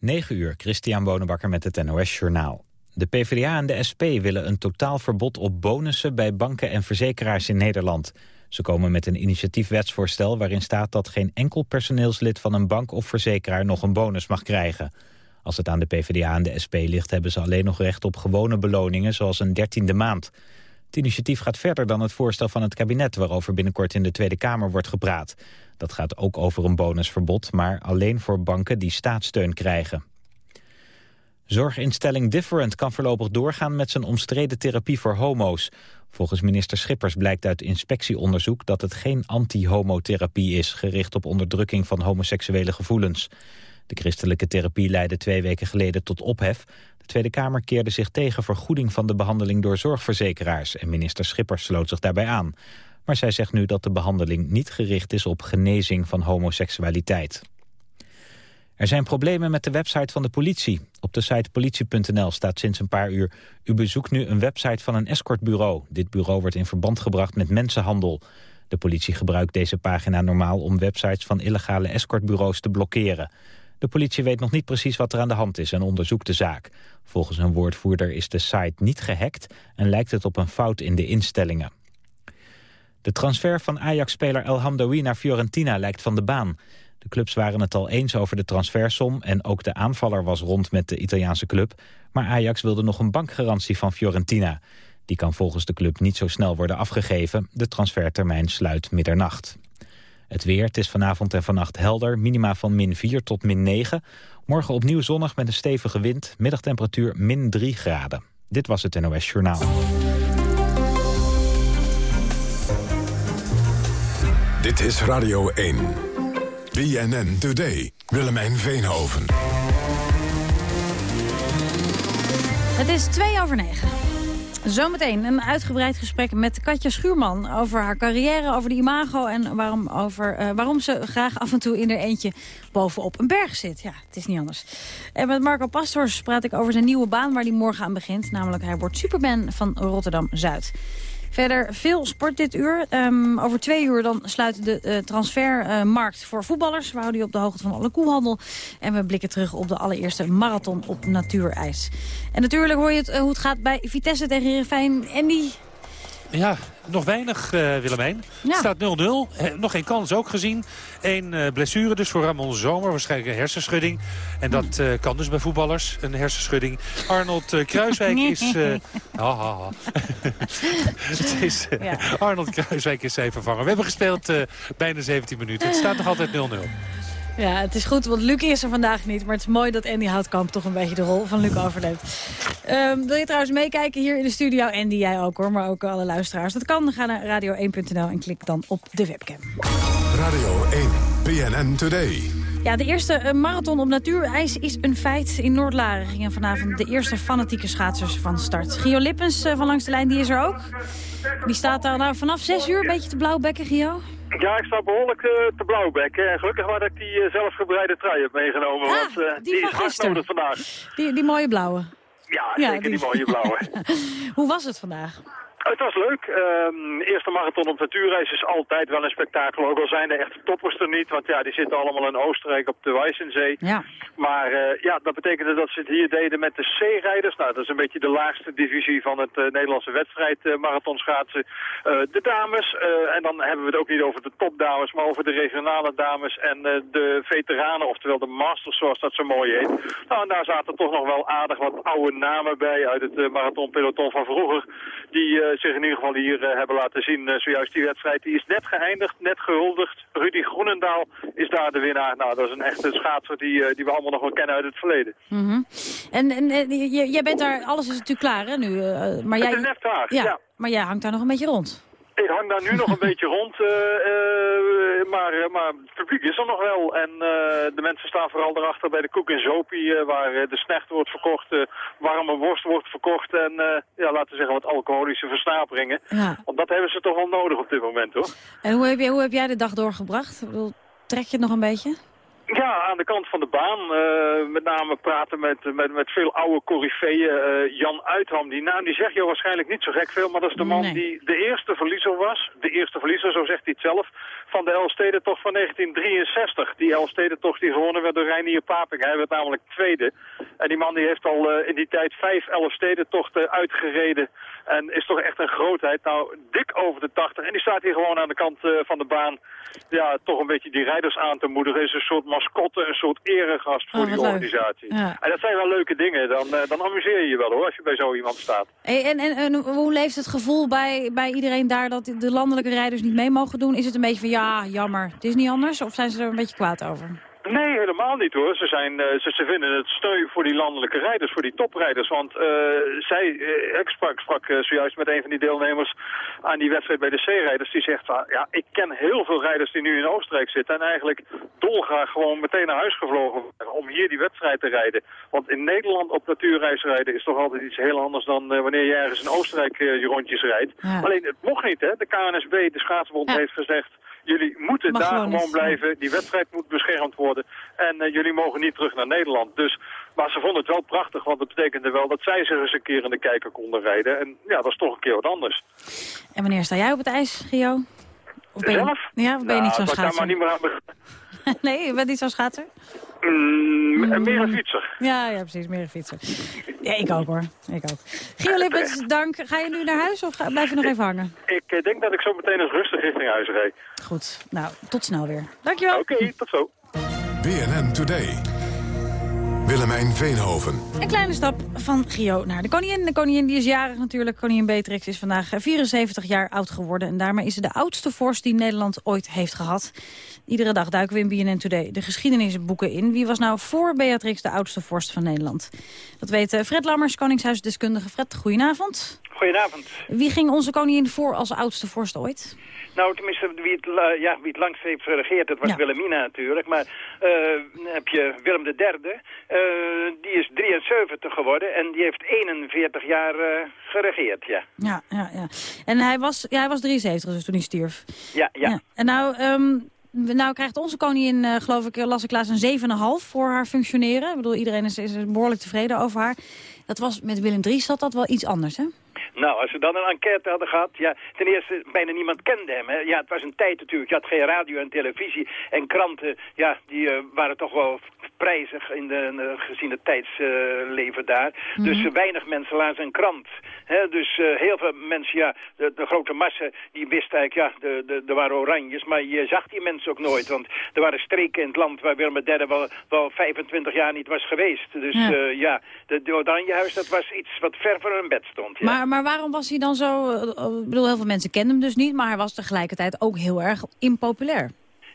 9 uur, Christian Bonenbakker met het NOS Journaal. De PvdA en de SP willen een totaal verbod op bonussen bij banken en verzekeraars in Nederland. Ze komen met een initiatiefwetsvoorstel waarin staat dat geen enkel personeelslid van een bank of verzekeraar nog een bonus mag krijgen. Als het aan de PvdA en de SP ligt hebben ze alleen nog recht op gewone beloningen zoals een dertiende maand. Het initiatief gaat verder dan het voorstel van het kabinet waarover binnenkort in de Tweede Kamer wordt gepraat. Dat gaat ook over een bonusverbod, maar alleen voor banken die staatssteun krijgen. Zorginstelling Different kan voorlopig doorgaan met zijn omstreden therapie voor homo's. Volgens minister Schippers blijkt uit inspectieonderzoek dat het geen anti-homotherapie is, gericht op onderdrukking van homoseksuele gevoelens. De christelijke therapie leidde twee weken geleden tot ophef. De Tweede Kamer keerde zich tegen vergoeding van de behandeling door zorgverzekeraars en minister Schippers sloot zich daarbij aan. Maar zij zegt nu dat de behandeling niet gericht is op genezing van homoseksualiteit. Er zijn problemen met de website van de politie. Op de site politie.nl staat sinds een paar uur... u bezoekt nu een website van een escortbureau. Dit bureau wordt in verband gebracht met mensenhandel. De politie gebruikt deze pagina normaal om websites van illegale escortbureaus te blokkeren. De politie weet nog niet precies wat er aan de hand is en onderzoekt de zaak. Volgens een woordvoerder is de site niet gehackt... en lijkt het op een fout in de instellingen. De transfer van Ajax-speler El Hamdoui naar Fiorentina lijkt van de baan. De clubs waren het al eens over de transfersom... en ook de aanvaller was rond met de Italiaanse club. Maar Ajax wilde nog een bankgarantie van Fiorentina. Die kan volgens de club niet zo snel worden afgegeven. De transfertermijn sluit middernacht. Het weer, het is vanavond en vannacht helder. Minima van min 4 tot min 9. Morgen opnieuw zonnig met een stevige wind. Middagtemperatuur min 3 graden. Dit was het NOS Journaal. Dit is Radio 1. BNN Today. Willemijn Veenhoven. Het is twee over negen. Zometeen een uitgebreid gesprek met Katja Schuurman over haar carrière, over de imago en waarom, over, uh, waarom ze graag af en toe in er eentje bovenop een berg zit. Ja, het is niet anders. En met Marco Pastors praat ik over zijn nieuwe baan waar hij morgen aan begint. Namelijk hij wordt superman van Rotterdam-Zuid. Verder veel sport dit uur. Um, over twee uur dan sluit de uh, transfermarkt uh, voor voetballers. We houden je op de hoogte van alle koelhandel. En we blikken terug op de allereerste marathon op natuurijs. En natuurlijk hoor je het, uh, hoe het gaat bij Vitesse tegen Heerenveen. Andy, ja, nog weinig, uh, Willemijn. Ja. Staat 0-0. Eh, nog geen kans ook gezien. Eén uh, blessure dus voor Ramon Zomer. Waarschijnlijk een hersenschudding. En dat uh, kan dus bij voetballers, een hersenschudding. Arnold Kruiswijk is... ha, ha, ha. het is ja. Arnold Kruiswijk is zijn vervanger. We hebben gespeeld bijna 17 minuten. Het staat nog altijd 0-0. Ja, het is goed, want Luc is er vandaag niet. Maar het is mooi dat Andy Houtkamp toch een beetje de rol van Luc overneemt. Um, wil je trouwens meekijken hier in de studio? Andy, jij ook hoor, maar ook alle luisteraars. Dat kan, ga naar radio1.nl en klik dan op de webcam. Radio 1, PNN Today. Ja, de eerste marathon op natuurijs is een feit. In Noordlaren gingen vanavond de eerste fanatieke schaatsers van start. Gio Lippens van Langs de Lijn, die is er ook. Die staat daar nou vanaf 6 uur een beetje te blauwbekken, Gio. Ja, ik sta behoorlijk uh, te blauwbekken. En gelukkig maar dat ik die uh, zelfgebreide trui heb meegenomen. Ah, want uh, die, die is hard nodig vandaag. Die, die mooie blauwe. Ja, zeker die, die mooie blauwe. Hoe was het vandaag? Het was leuk. Um, eerste marathon op natuurreis is altijd wel een spektakel. Ook al zijn de echte toppers er niet. Want ja, die zitten allemaal in Oostenrijk op de Weissensee. Ja. Maar uh, ja, dat betekende dat ze het hier deden met de C-rijders. Nou, dat is een beetje de laagste divisie van het uh, Nederlandse wedstrijd uh, marathonschaatsen. de dames, en dan hebben we het ook niet over de topdames, maar over de regionale dames en de veteranen, oftewel de masters zoals dat zo mooi heet. Nou, en daar zaten toch nog wel aardig wat oude namen bij uit het marathonpeloton van vroeger. Die zich in ieder geval hier uh, hebben laten zien. Uh, zojuist die wedstrijd die is net geëindigd, net gehuldigd. Rudy Groenendaal is daar de winnaar. Nou, dat is een echte schaatser die, die we allemaal nog wel kennen uit het verleden. Mm -hmm. En, en jij bent daar, alles is natuurlijk klaar hè nu. maar jij, het is net klaar, ja, ja. Maar jij hangt daar nog een beetje rond. Ik hang daar nu nog een beetje rond, uh, uh, maar, maar het publiek is er nog wel. En de mensen staan vooral erachter bij de Koek en Zopie, waar de snecht wordt verkocht, warme worst wordt verkocht en ja, laten we zeggen wat alcoholische versnaperingen. Ja. Want dat hebben ze toch wel nodig op dit moment, hoor. En hoe heb, jij, hoe heb jij de dag doorgebracht? Ik bedoel, trek je het nog een beetje? Ja, aan de kant van de baan. Uh, met name praten met, met, met veel oude coryfeeën. Uh, Jan Uitham, die naam die zegt je waarschijnlijk niet zo gek veel. Maar dat is de man nee. die de eerste verliezer was. De eerste verliezer, zo zegt hij het zelf. Van de Elfstedentocht van 1963. Die Elfstedentocht die gewonnen werd door Reinier Paping. Hij werd namelijk tweede. En die man die heeft al uh, in die tijd vijf Elfstedentochten uitgereden. En is toch echt een grootheid. Nou, dik over de 80. En die staat hier gewoon aan de kant van de baan. Ja, toch een beetje die rijders aan te moedigen. Is een soort mascotte, een soort eregast voor oh, die organisatie. Ja. En dat zijn wel leuke dingen. Dan, uh, dan amuseer je je wel hoor, als je bij zo iemand staat. Hey, en, en, en, hoe leeft het gevoel bij, bij iedereen daar dat de landelijke rijders niet mee mogen doen? Is het een beetje van ja, jammer, het is niet anders? Of zijn ze er een beetje kwaad over? Nee, helemaal niet hoor. Ze, zijn, uh, ze, ze, vinden het steun voor die landelijke rijders, voor die toprijders. Want uh, zij, ik sprak, sprak zojuist met een van die deelnemers aan die wedstrijd bij de C-rijders. Die zegt, van, ja, ik ken heel veel rijders die nu in Oostenrijk zitten. En eigenlijk dolgraag gewoon meteen naar huis gevlogen om hier die wedstrijd te rijden. Want in Nederland op natuurreis rijden is toch altijd iets heel anders dan wanneer je ergens in Oostenrijk je rondjes rijdt. Ja. Alleen het mocht niet, hè. De KNSB, de schaatsbond, ja. heeft gezegd jullie moeten daar gewoon blijven. Die wedstrijd moet beschermd worden. En uh, jullie mogen niet terug naar Nederland. Dus, maar ze vonden het wel prachtig, want dat betekende wel dat zij zich eens een keer in de kijker konden rijden. En ja, dat is toch een keer wat anders. En wanneer sta jij op het ijs, Gio? Of ben je, Zelf? Ja, of ben je nou, niet zo'n schaatser? maar niet meer aan nee, je bent niet zo'n schaatser? Mm, meer een fietser. Ja, ja, precies, meer een fietser. Ja, ik ook hoor. Ik ook. Gio Lippens, dank. Ga je nu naar huis of blijf je nog even hangen? Ik uh, denk dat ik zo meteen eens rustig richting huis rijd. Goed, nou, tot snel weer. Dankjewel. Oké, okay, tot zo. BNN Today. Willemijn Veenhoven. Een kleine stap van Gio naar de koningin. De koningin die is jarig natuurlijk. Koningin Beatrix is vandaag 74 jaar oud geworden. En daarmee is ze de oudste vorst die Nederland ooit heeft gehad. Iedere dag duiken we in BNN Today de geschiedenisboeken in. Wie was nou voor Beatrix de oudste vorst van Nederland? Dat weet Fred Lammers, koningshuisdeskundige. Fred, goedenavond. Goedenavond. Wie ging onze koningin voor als oudste vorst ooit? Nou, tenminste, wie het, ja, wie het langst heeft geregeerd, dat was ja. Wilhelmina natuurlijk. Maar uh, heb je Willem III, uh, die is 73 geworden en die heeft 41 jaar geregeerd, ja. Ja, ja, ja. En hij was, ja, hij was 73 dus toen hij stierf. Ja, ja. ja. En nou... Um, nou krijgt onze koningin, uh, geloof ik, las ik laatst een 7,5 voor haar functioneren. Ik bedoel, iedereen is, is behoorlijk tevreden over haar. Dat was met Willem III zat dat wel iets anders, hè? Nou, als we dan een enquête hadden gehad, ja, ten eerste, bijna niemand kende hem. Hè. Ja, het was een tijd natuurlijk, je had geen radio en televisie en kranten, ja, die uh, waren toch wel prijzig in de, uh, gezien het tijdsleven uh, daar. Mm -hmm. Dus weinig mensen lazen een krant. Hè. Dus heel veel mensen, ja, de, de, grote massa, die wisten eigenlijk, ja, er de, de, waren oranjes, maar je zag die mensen ook nooit, want er waren streken in het land waar Willem III wel, wel 25 jaar niet was geweest. Dus ja, ja de, de Oranjehuis, dat was iets wat ver voor hun bed stond. Ja. Maar, maar waarom was hij dan zo... Ik bedoel, heel veel mensen kenden hem dus niet... maar hij was tegelijkertijd ook heel erg impopulair.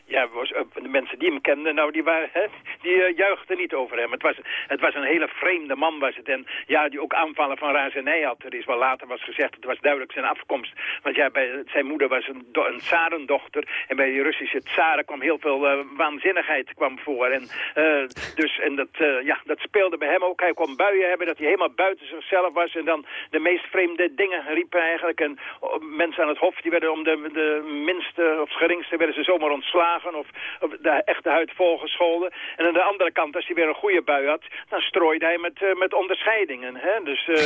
Ja, de mensen die hem kenden, nou, die, waren, hè, die uh, juichten niet over hem. Het was, het was een hele vreemde man, was het. En ja, die ook aanvallen van razernij had. Er is wel later was gezegd, het was duidelijk zijn afkomst. Want ja, bij, zijn moeder was een, een tsarendochter. En bij die Russische tsaren kwam heel veel uh, waanzinnigheid kwam voor. En, dus, en dat, ja, dat speelde bij hem ook. Hij kon buien hebben, dat hij helemaal buiten zichzelf was. En dan de meest vreemde dingen riepen eigenlijk. En mensen aan het hof, die werden om de, de minste of geringste, werden ze zomaar ontslagen of, of de echte huid volgescholden. En aan de andere kant, als hij weer een goede bui had, dan strooide hij met, uh, met onderscheidingen. Hè? Dus uh,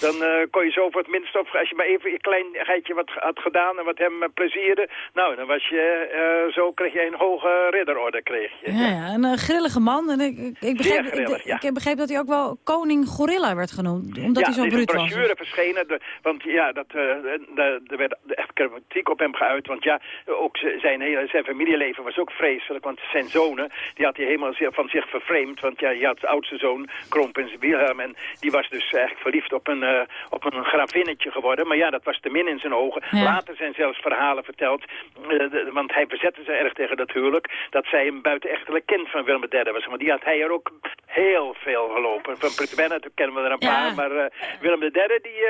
dan uh, kon je zo voor het minst, of als je maar even een kleinheidje wat had gedaan en wat hem plezierde, nou, dan was je, zo kreeg je een hoge ridderorde. Kreeg je. Ja, ja een grillige man. En ik, ik, begreep, grillig, ik, ja. ik, begreep dat hij ook wel koning gorilla werd genoemd, omdat ja, hij zo bruut was. Ja, er verschenen, de, want ja, dat, er werd echt kritiek op hem geuit, want ja, ook zijn, hele, zijn familieleven leven was ook vreselijk, want zijn zonen, die had hij helemaal van zich vervreemd. Want ja, je had de oudste zoon, Kroonprins Wilhelm, en die was dus eigenlijk verliefd op een, uh, op een gravinnetje geworden. Maar ja, dat was te min in zijn ogen. Ja. Later zijn zelfs verhalen verteld, uh, de, want hij verzette zich erg tegen dat huwelijk, dat zij een buitenechtelijk kind van Willem III was. Maar die had hij er ook heel veel gelopen. Van Prins Bernhard kennen we er een ja. paar, maar uh, Willem III, die,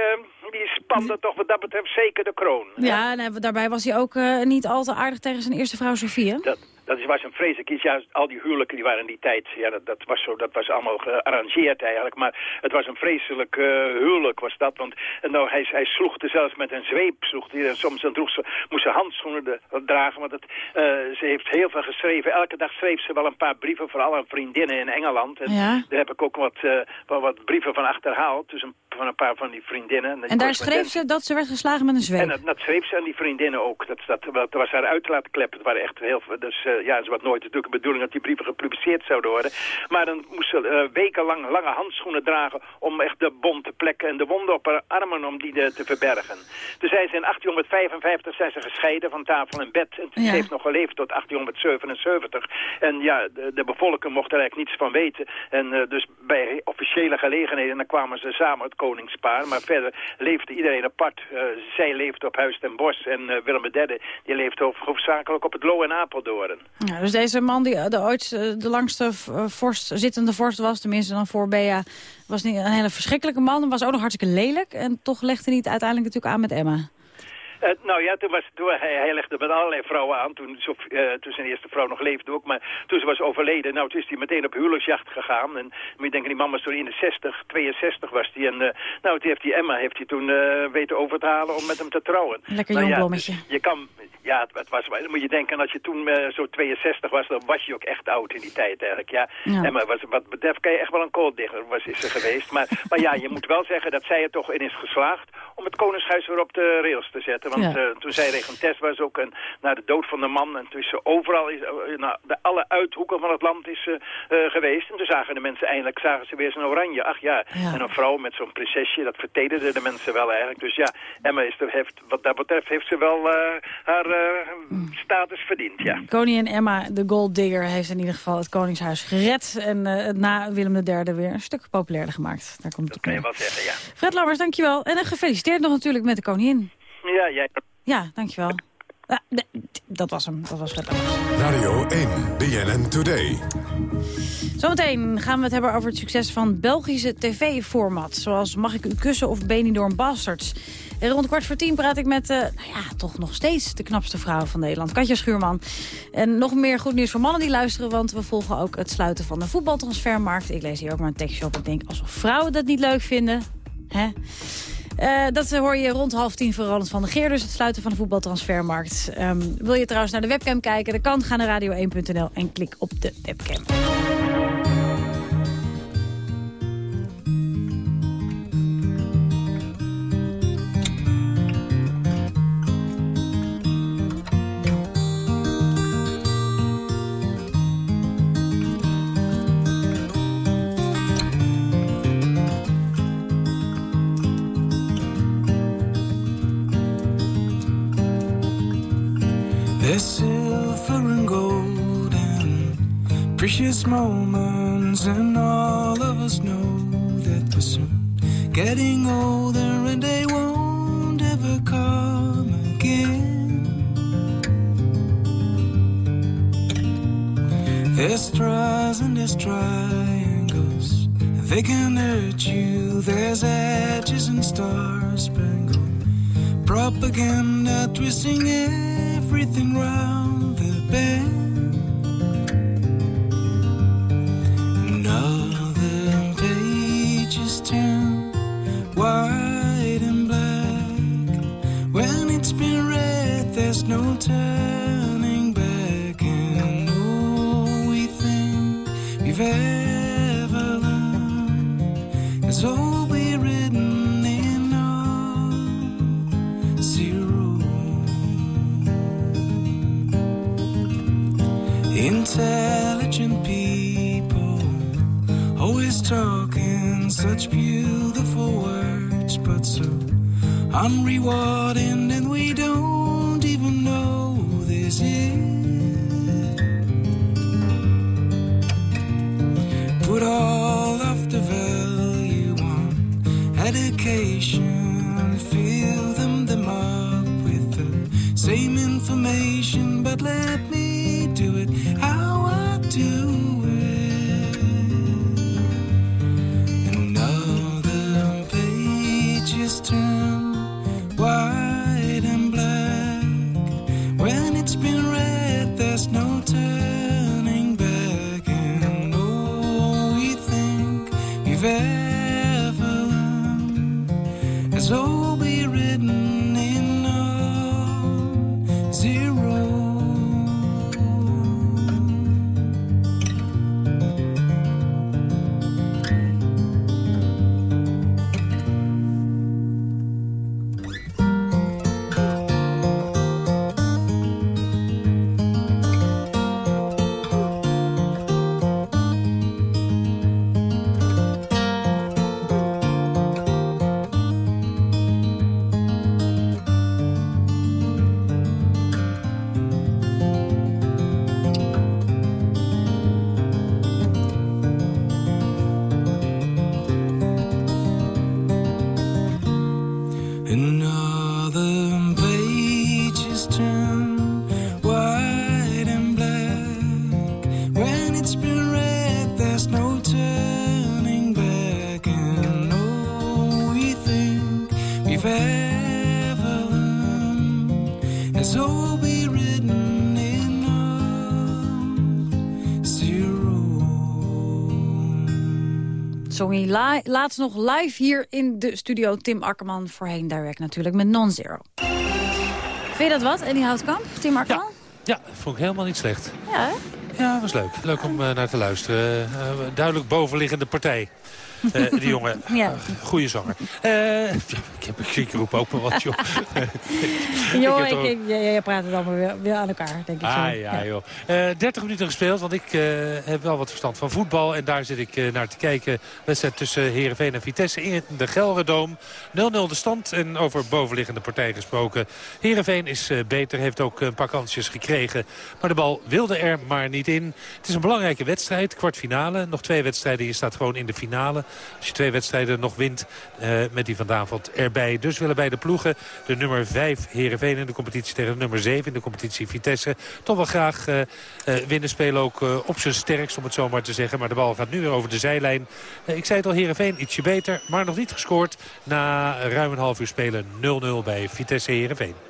die spande toch wat dat betreft zeker de kroon. Ja, en daarbij was hij ook niet al te aardig tegen zijn eerste vrouw Yeah. That Dat, was een vreselijk. Ja, al die huwelijken die waren in die tijd, ja, dat, dat, was, zo, dat was allemaal gearrangeerd eigenlijk. Maar het was een vreselijk uh, huwelijk was dat. Want nou, hij, hij sloeg er zelfs met een zweep. Sloeg hij, en soms dan droeg ze, moest ze handschoenen de, dragen. Want het, uh, ze heeft heel veel geschreven. Elke dag schreef ze wel een paar brieven, vooral aan vriendinnen in Engeland. En ja. daar heb ik ook wat, uh, wat, wat brieven van achterhaald. Dus een, van een paar van die vriendinnen. En, en daar schreef ze dat ze werd geslagen met een zweep? En dat, dat schreef ze aan die vriendinnen ook. Dat, dat, dat was haar uitlaatklep. Het waren echt heel Dus uh, ja, ze had nooit natuurlijk de bedoeling dat die brieven gepubliceerd zouden worden. Maar dan moest ze uh, wekenlang lange handschoenen dragen om echt de bonte plekken en de wonden op haar armen om die de, te verbergen. Toen zijn ze in 1855 zijn ze gescheiden van tafel en bed. En ze Ja. heeft nog geleefd tot 1877. En ja, de, de bevolking mocht er eigenlijk niets van weten. En eh, dus bij officiële gelegenheden dan kwamen ze samen, het koningspaar. Maar verder leefde iedereen apart. Eh, zij leefde op Huis ten Bosch en eh, Willem III die leefde hoofd- hoofdzakelijk op het Loo en Apeldoorn. Ja, dus deze man die de ooit eh, de langste eh, vorst, zittende vorst was, tenminste dan voor Bea, was niet een hele verschrikkelijke man. Was ook nog hartstikke lelijk en toch legde hij het uiteindelijk natuurlijk aan met Emma. Eh, nou ja, toen was, toen, hij, hij legde met allerlei vrouwen aan. Toen, eh, toen zijn eerste vrouw nog leefde ook. Maar toen ze was overleden, nou, toen is hij meteen op huwelijksjacht gegaan. En moet je denken, die man was toen in de 60, 62 was hij. En eh, nou, die heeft die Emma heeft hij toen weten over te halen om met hem te trouwen. Lekker Nou jong ja, blommetje. dus Je kan, ja, het, het was, dan moet je denken, als je toen zo 62 was, dan was je ook echt oud in die tijd eigenlijk. Ja, Ja. Emma was, wat betreft kan je echt wel een kooldigger was, is ze geweest. Maar, maar ja, je moet wel zeggen dat zij er toch in is geslaagd om het koningshuis weer op de rails te zetten. Want Ja. eh, toen zij regentes was ook en na de dood van de man en toen is ze overal, is, eh, nou, de, alle uithoeken van het land is ze eh, geweest. En toen zagen de mensen eindelijk, zagen ze weer zo'n oranje. Ach ja, Ja. en een vrouw met zo'n prinsesje, dat vertederden de mensen wel eigenlijk. Dus ja, Emma is er, heeft, wat dat betreft heeft ze wel haar eh, status verdiend, ja. Koningin Emma, de gold digger, heeft in ieder geval het koningshuis gered. En het na Willem III weer een stuk populairder gemaakt. Daar komt het Dat op kan je wel zeggen, ja. Fred Lammers, dankjewel. En gefeliciteerd nog natuurlijk met de koningin. Ja, jij... Ja, dankjewel. Dat was hem, dat was Fred. Radio 1, BNN Today. Zometeen gaan we het hebben over het succes van Belgische tv-format. Zoals Mag ik u kussen of Benidorm Bastards. En rond kwart voor tien praat ik met, eh, nou ja, toch nog steeds de knapste vrouw van Nederland. Katja Schuurman. En nog meer goed nieuws voor mannen die luisteren, want we volgen ook het sluiten van de voetbaltransfermarkt. Ik lees hier ook maar een tekstje op. Ik denk, alsof vrouwen dat niet leuk vinden. Hè? Eh, dat hoor je rond half tien van Roland van der Geer, dus het sluiten van de voetbaltransfermarkt. Ehm, wil je trouwens naar de webcam kijken? Dat kan, ga naar radio1.nl en klik op de webcam. Precious moments, and all of us know that we're soon getting older and they won't ever come again. There's stars and there's triangles, they can hurt you. There's edges and stars propaganda twisting everything round we've is all be written in our zero. Intelligent people always talking such beautiful words, but so unrewarding, slip Zong hij la- laatst nog live hier in de studio. Tim Akkerman, voorheen Direct natuurlijk, met Non-Zero. Vind je dat wat, Eddie Houtkamp? Tim Akkerman? Ja, vond ik helemaal niet slecht. Ja, hè? Ja, was leuk. Leuk om eh, naar te luisteren. Eh, duidelijk bovenliggende partij. Eh, die jongen, Ja. goede zanger. Eh, ik heb ik roep ook maar wat, joh. Jo, heb ik, ik, jij, praat het allemaal weer, weer aan elkaar, denk ik zo. Ah ja, joh. Eh 30 minuten gespeeld, want ik heb wel wat verstand van voetbal. En daar zit ik naar te kijken. Wedstrijd tussen Heerenveen en Vitesse in de Gelredoom. 0-0 de stand en over bovenliggende partij gesproken. Heerenveen is beter, heeft ook een paar kansjes gekregen. Maar de bal wilde er maar niet in. Het is een belangrijke wedstrijd, kwartfinale. Nog twee wedstrijden, je staat gewoon in de finale. Als je twee wedstrijden nog wint eh, met die vanavond erbij. Dus willen beide ploegen de nummer 5 Heerenveen in de competitie tegen de nummer 7 in de competitie Vitesse. Toch wel graag eh, eh, winnen spelen ook op zijn sterkst om het zo maar te zeggen. Maar de bal gaat nu weer over de zijlijn. Ik zei het al, Heerenveen ietsje beter, maar nog niet gescoord. Na ruim een half uur spelen 0-0 bij Vitesse Heerenveen.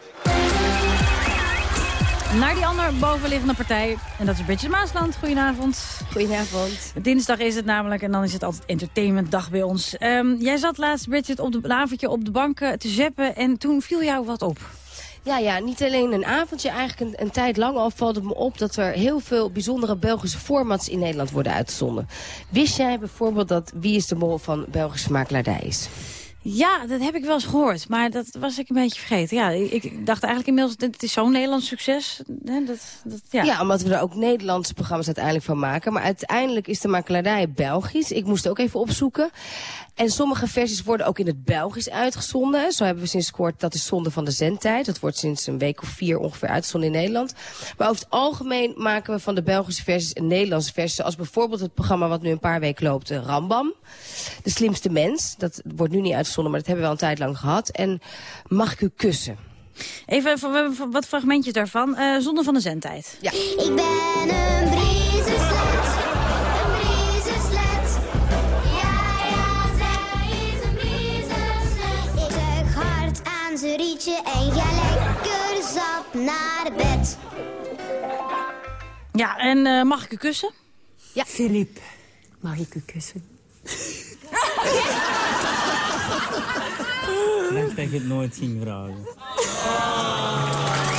Naar die andere bovenliggende partij. En dat is Bridget Maasland. Goedenavond. Goedenavond. Dinsdag is het namelijk en dan is het altijd entertainmentdag bij ons. Ehm, jij zat laatst, Bridget, op de, avondje op de bank te zeppen en toen viel jou wat op. Ja, ja, niet alleen een avondje, eigenlijk een, een tijd lang al valt het me op dat er heel veel bijzondere Belgische formats in Nederland worden uitgezonden. Wist jij bijvoorbeeld dat Wie is de Mol van Belgische makelaardij is? Ja, dat heb ik wel eens gehoord, maar dat was ik een beetje vergeten. Ja, ik, dacht eigenlijk inmiddels, dit is zo'n Nederlands succes. Hè, dat, dat, ja. Ja. omdat we er ook Nederlandse programma's uiteindelijk van maken. Maar uiteindelijk is de makelaardij Belgisch. Ik moest het ook even opzoeken. En sommige versies worden ook in het Belgisch uitgezonden. Zo hebben we sinds kort, dat is Zonde van de Zendtijd. Dat wordt sinds een week of vier ongeveer uitgezonden in Nederland. Maar over het algemeen maken we van de Belgische versies een Nederlandse versie. Zoals bijvoorbeeld het programma wat nu een paar weken loopt, eh, Rambam. De slimste mens, dat wordt nu niet uitgezonden, maar dat hebben we al een tijd lang gehad. En Mag ik u kussen? Even wat fragmentjes daarvan. Eh Zonde van de zendtijd. Ja. Ik ben een en ga lekker zap naar bed. Ja, en eh, mag ik u kussen? Filip, mag ik u kussen? Dacht dat je het nooit ging vragen.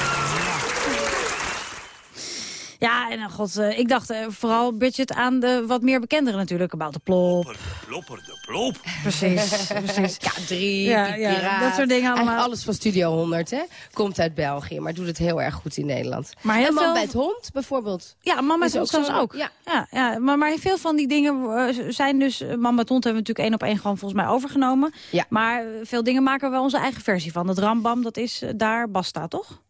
Ja, en eh, god, eh, ik dacht eh, vooral budget aan de wat meer bekendere natuurlijk. About de plop. Plopper de plop. Precies, precies. K3, Ja, dat soort dingen allemaal. Eigenlijk alles van Studio 100, hè? Komt uit België, maar doet het heel erg goed in Nederland. Maar heel en Man veel- bij het hond, bijvoorbeeld. Ja, Mama Is ook zo- ook. ja. Ja, ja, maar, maar veel van die dingen zijn dus... Mama met hond hebben we natuurlijk één op één gewoon volgens mij overgenomen. Ja. Maar veel dingen maken we wel onze eigen versie van. Het Rambam, dat is daar Basta, toch?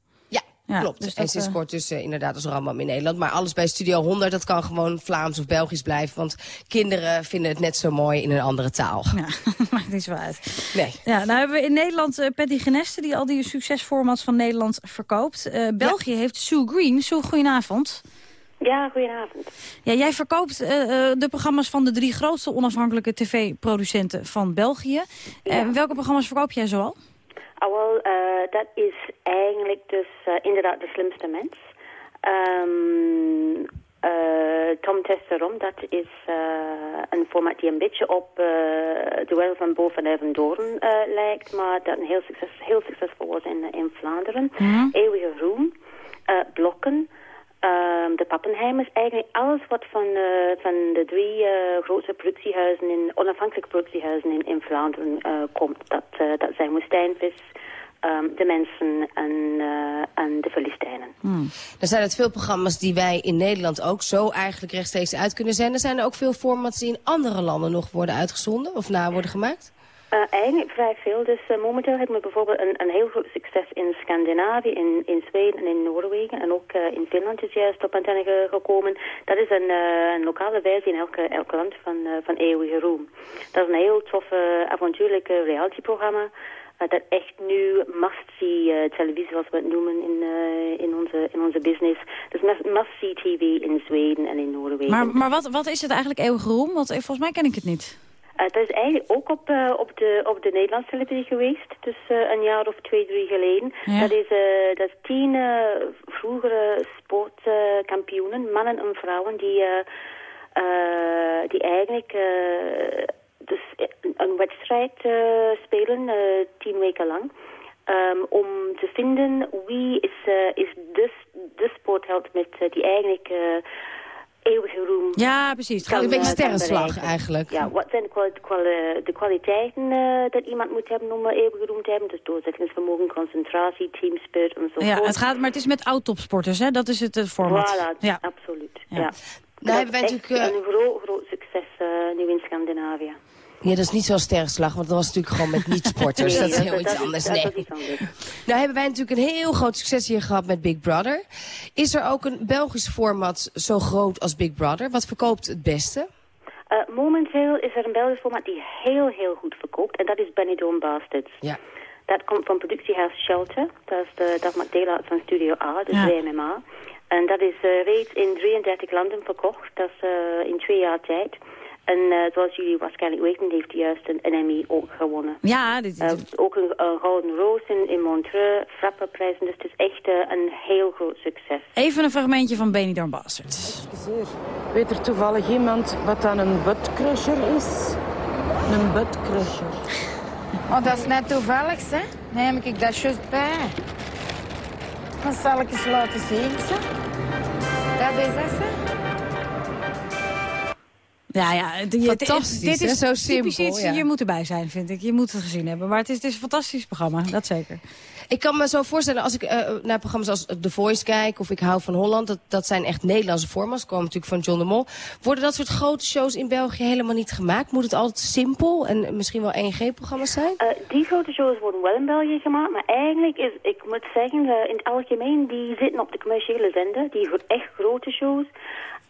Ja, klopt. dus en sinds eh, kort dus eh, inderdaad als Rambam in Nederland. Maar alles bij Studio 100, dat kan gewoon Vlaams of Belgisch blijven. Want kinderen vinden het net zo mooi in een andere taal. Ja, maakt niet zo uit. Nee. Ja, nou hebben we in Nederland eh, Patty Geneste... die al die succesformats van Nederland verkoopt. Eh, België heeft Sue Green. Sue, goedenavond. Ja, goedenavond. Ja, jij verkoopt eh, eh, de programma's van de drie grootste onafhankelijke tv-producenten van België. Welke programma's verkoop jij zoal? Ah, wel, eh, dat is eigenlijk dus eh, inderdaad de slimste mens. Eh, Tom Testerom, dat is een format die een beetje op uh, Duel van Bo van Evendoorn uh, lijkt, maar dat een heel, succes, heel succesvol was in, in Vlaanderen. Mhm. Eeuwige Roem, uh, Blokken, ehm, de Pappenheimers, eigenlijk alles wat van, van de drie grootste productiehuizen, in, onafhankelijke productiehuizen in, in Vlaanderen komt. Dat, dat zijn Woestijnvis, um, de mensen en, uh, en de Filistijnen. Hmm. Er zijn het veel programma's die wij in Nederland ook zo eigenlijk rechtstreeks uit kunnen zenden. Zijn er ook veel formats die in andere landen nog worden uitgezonden of na worden gemaakt? Eigenlijk vrij veel. Dus uh, momenteel hebben we bijvoorbeeld een, een heel groot succes in Scandinavië, in, in Zweden en in Noorwegen. En ook uh, in Finland is juist op antenne ge gekomen. Dat is een, een lokale versie in elke, elke land van, van Eeuwige Roem. Dat is een heel toffe, avontuurlijke realityprogramma. Dat echt nu must-see televisie, zoals we het noemen in, in, onze, in onze business. Dus must-see TV in Zweden en in Noorwegen. Maar, maar wat, wat is het eigenlijk eeuwige roem? Want volgens mij ken ik het niet. Dat is eigenlijk ook op, op, de, op de Nederlandse televisie geweest. Dus een jaar of twee, drie geleden. Ja. Dat, is, dat is tien vroegere sportkampioenen, mannen en vrouwen, die, die eigenlijk dus een wedstrijd uh, spelen, uh, tien weken lang. Um, om te vinden wie is, uh, is de, de sportheld met die eigenlijk eeuwige roem... Ja, precies. Het gaat een beetje sterrenslag eigenlijk. Ja, wat zijn de, kwali de kwaliteiten dat iemand moet hebben om eeuwige roem te hebben? Dus doorzettingsvermogen, concentratie, teamspirit enzovoort. Ja, het gaat, maar het is met oud-topsporters, hè? Dat is het, het format. Voilà, ja. absoluut. Ja. Ja. Nou hebben wij natuurlijk... een groot, groot succes nu in Scandinavië. Ja, dat is niet zoals sterrenslag, want dat was natuurlijk gewoon met niet-sporters. Nee, dat is heel dat- iets dat- anders. dat nee. is iets anders. Nou hebben wij natuurlijk een heel groot succes hier gehad met Big Brother. Is er ook een Belgisch format zo groot als Big Brother? Wat verkoopt het beste? Uh, momenteel is er een Belgisch format die heel, heel goed verkoopt. En dat is Benidorm Bastards. Ja. Dat komt van productiehuis Shelter. Dat, is de, dat maakt deel uit van Studio A, dus Ja. WMMA. En dat is uh, reeds in 33 landen verkocht. Dat is uh, in twee jaar tijd. En uh, zoals jullie waarschijnlijk weten, heeft hij juist een, een Emmy ook gewonnen. Ja, dit, Uh, ook een, een Gouden Roos in, in Montreux, Frapperprijzen. Dus het is echt uh, een heel groot succes. even een fragmentje van Benidorm. Excuseer, weet er toevallig iemand wat dan een buttcrusher is? Een buttcrusher. Oh, dat is net toevallig, hè? Neem ik dat juist bij. Dan zal ik eens laten zien, ze. Dat is het, hè? Ja, ja. Fantastisch, dit hè? is Zo typisch simpel, iets, ja. Je moet erbij zijn, vind ik. Je moet het gezien hebben. Maar het is, het is een fantastisch programma, dat zeker. Ik kan me zo voorstellen, als ik eh, naar programma's als The Voice kijk... of ik hou van Holland, dat, dat zijn echt Nederlandse formats. komen natuurlijk van John de Mol. Worden dat soort grote shows in België helemaal niet gemaakt? Moet het altijd simpel en misschien wel 1G-programma's zijn? Uh, die grote shows worden wel in België gemaakt, maar eigenlijk is, ik moet zeggen, uh, in het algemeen, die zitten op de commerciële zender, die echt grote shows.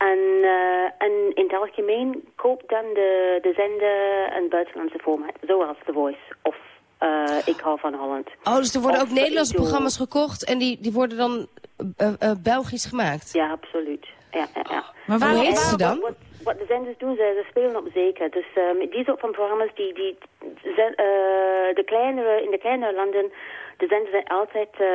En, uh, en in het algemeen koopt dan de, de zender een buitenlandse format, zoals The Voice of uh, Ik hou van Holland. Oh, dus er worden Of ook Nederlandse programma's gekocht... en die, die worden dan eh, eh, Belgisch gemaakt? Ja, absoluut. Ja, ja, ja. Maar Hoe heet ze dan? Wat, wat de zenders doen, ze, ze spelen op zeker. Dus uh, met die soort van programma's, die, die, uh, de kleinere, in de kleinere landen, de zenders zijn altijd uh,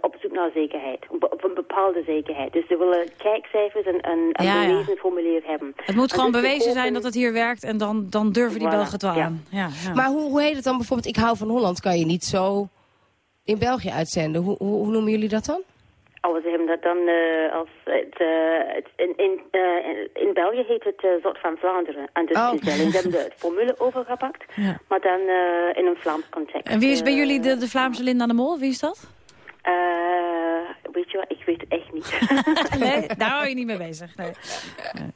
op zoek naar zekerheid. Op, op een bepaalde zekerheid. Dus ze willen kijkcijfers en een, een Ja, ja. bewezen formulier hebben. Het moet En gewoon dus ze bewezen zijn dat het hier werkt. En dan, dan durven die Voilà, Belgen het wel ja. aan. Ja, ja. Maar hoe, hoe heet het dan bijvoorbeeld... Ik hou van Holland, kan je niet zo in België uitzenden. Hoe, hoe, hoe noemen jullie dat dan? Hebben dat dan uh, als... Het, uh, het, in, in, uh, in België heet het Zot van Vlaanderen. En dus Oh. ze hebben de, formule overgepakt, Ja. maar dan in een Vlaams context. En wie is bij jullie de, de Vlaamse Linda de Mol? Wie is dat? Weet je wat, ik weet het echt niet. Nee, daar hou je niet mee bezig. Nee. Nee.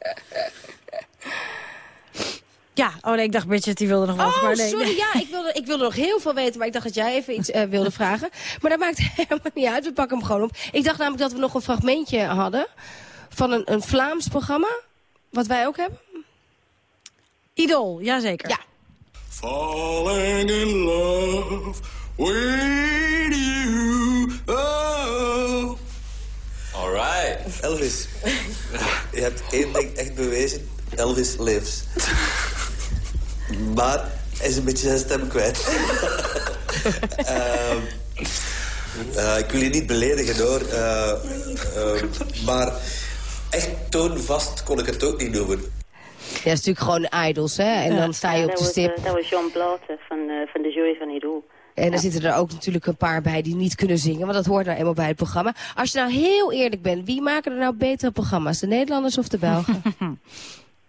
Ja, oh nee, ik dacht Bridget, die wilde nog wat. Oh, maar nee, sorry. nee. Ja, ik wilde, ik wilde nog heel veel weten, maar ik dacht dat jij even iets eh, wilde vragen. Maar dat maakt helemaal niet uit. We pakken hem gewoon op. Ik dacht namelijk dat we nog een fragmentje hadden van een, een Vlaams programma. Wat wij ook hebben. Idol, jazeker. Ja. Falling in love with you. Oh. Alright. Elvis, je hebt één ding echt bewezen. Elvis lives. Maar hij is een beetje zijn stem kwijt. Ehm, eh, ik wil je niet beledigen hoor. Eh, eh, maar echt toonvast kon ik het ook niet noemen. Ja, is natuurlijk gewoon idols, hè? En dan sta je op dat de stip. eh, dat was Jean Blaute van, eh, van de jury van Idol. En dan zitten er ook natuurlijk een paar bij die niet kunnen zingen. Want dat hoort nou eenmaal bij het programma. Als je nou heel eerlijk bent, wie maken er nou betere programma's? De Nederlanders of de Belgen?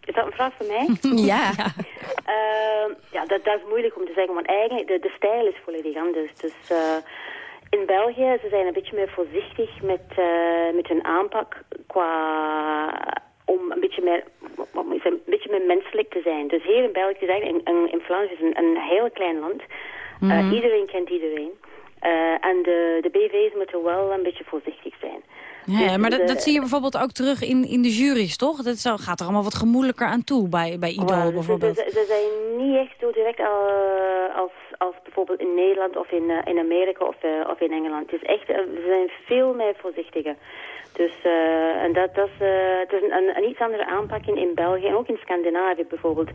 Is dat een vraag voor mij? ja. Ehm, ja, dat, dat is moeilijk om te zeggen, want eigenlijk de, de stijl is volledig anders. Dus eh, in België, ze zijn een beetje meer voorzichtig met, eh, met hun aanpak qua om een beetje meer, wat moet ik zeggen, een beetje meer menselijk te zijn. Dus hier in België, eigenlijk, in, in, in Vlaanderen is een, een heel klein land. Eh, Mhm. iedereen kent iedereen. En de, de BV's moeten wel een beetje voorzichtig zijn. Ja, Dus maar dat, de- dat zie je bijvoorbeeld ook terug in, in de juries, toch? Dat zo, gaat er allemaal wat gemoedelijker aan toe bij, bij Idol bijvoorbeeld. Ze, ze zijn niet echt zo direct eh, als, als bijvoorbeeld in Nederland of in, eh, in Amerika of, eh, of in Engeland. Het is echt, eh, ze zijn veel meer voorzichtiger. Dus eh, en dat, dat is, het is een, een, een iets andere aanpak in, in België en ook in Scandinavië bijvoorbeeld.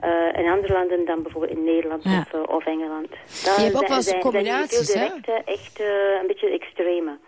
Eh, in andere landen dan bijvoorbeeld in Nederland Ja. of, of Engeland. Je hebt ook wel eens zijn- zijn die combinaties, hè? Veel directe, echt een beetje extreme.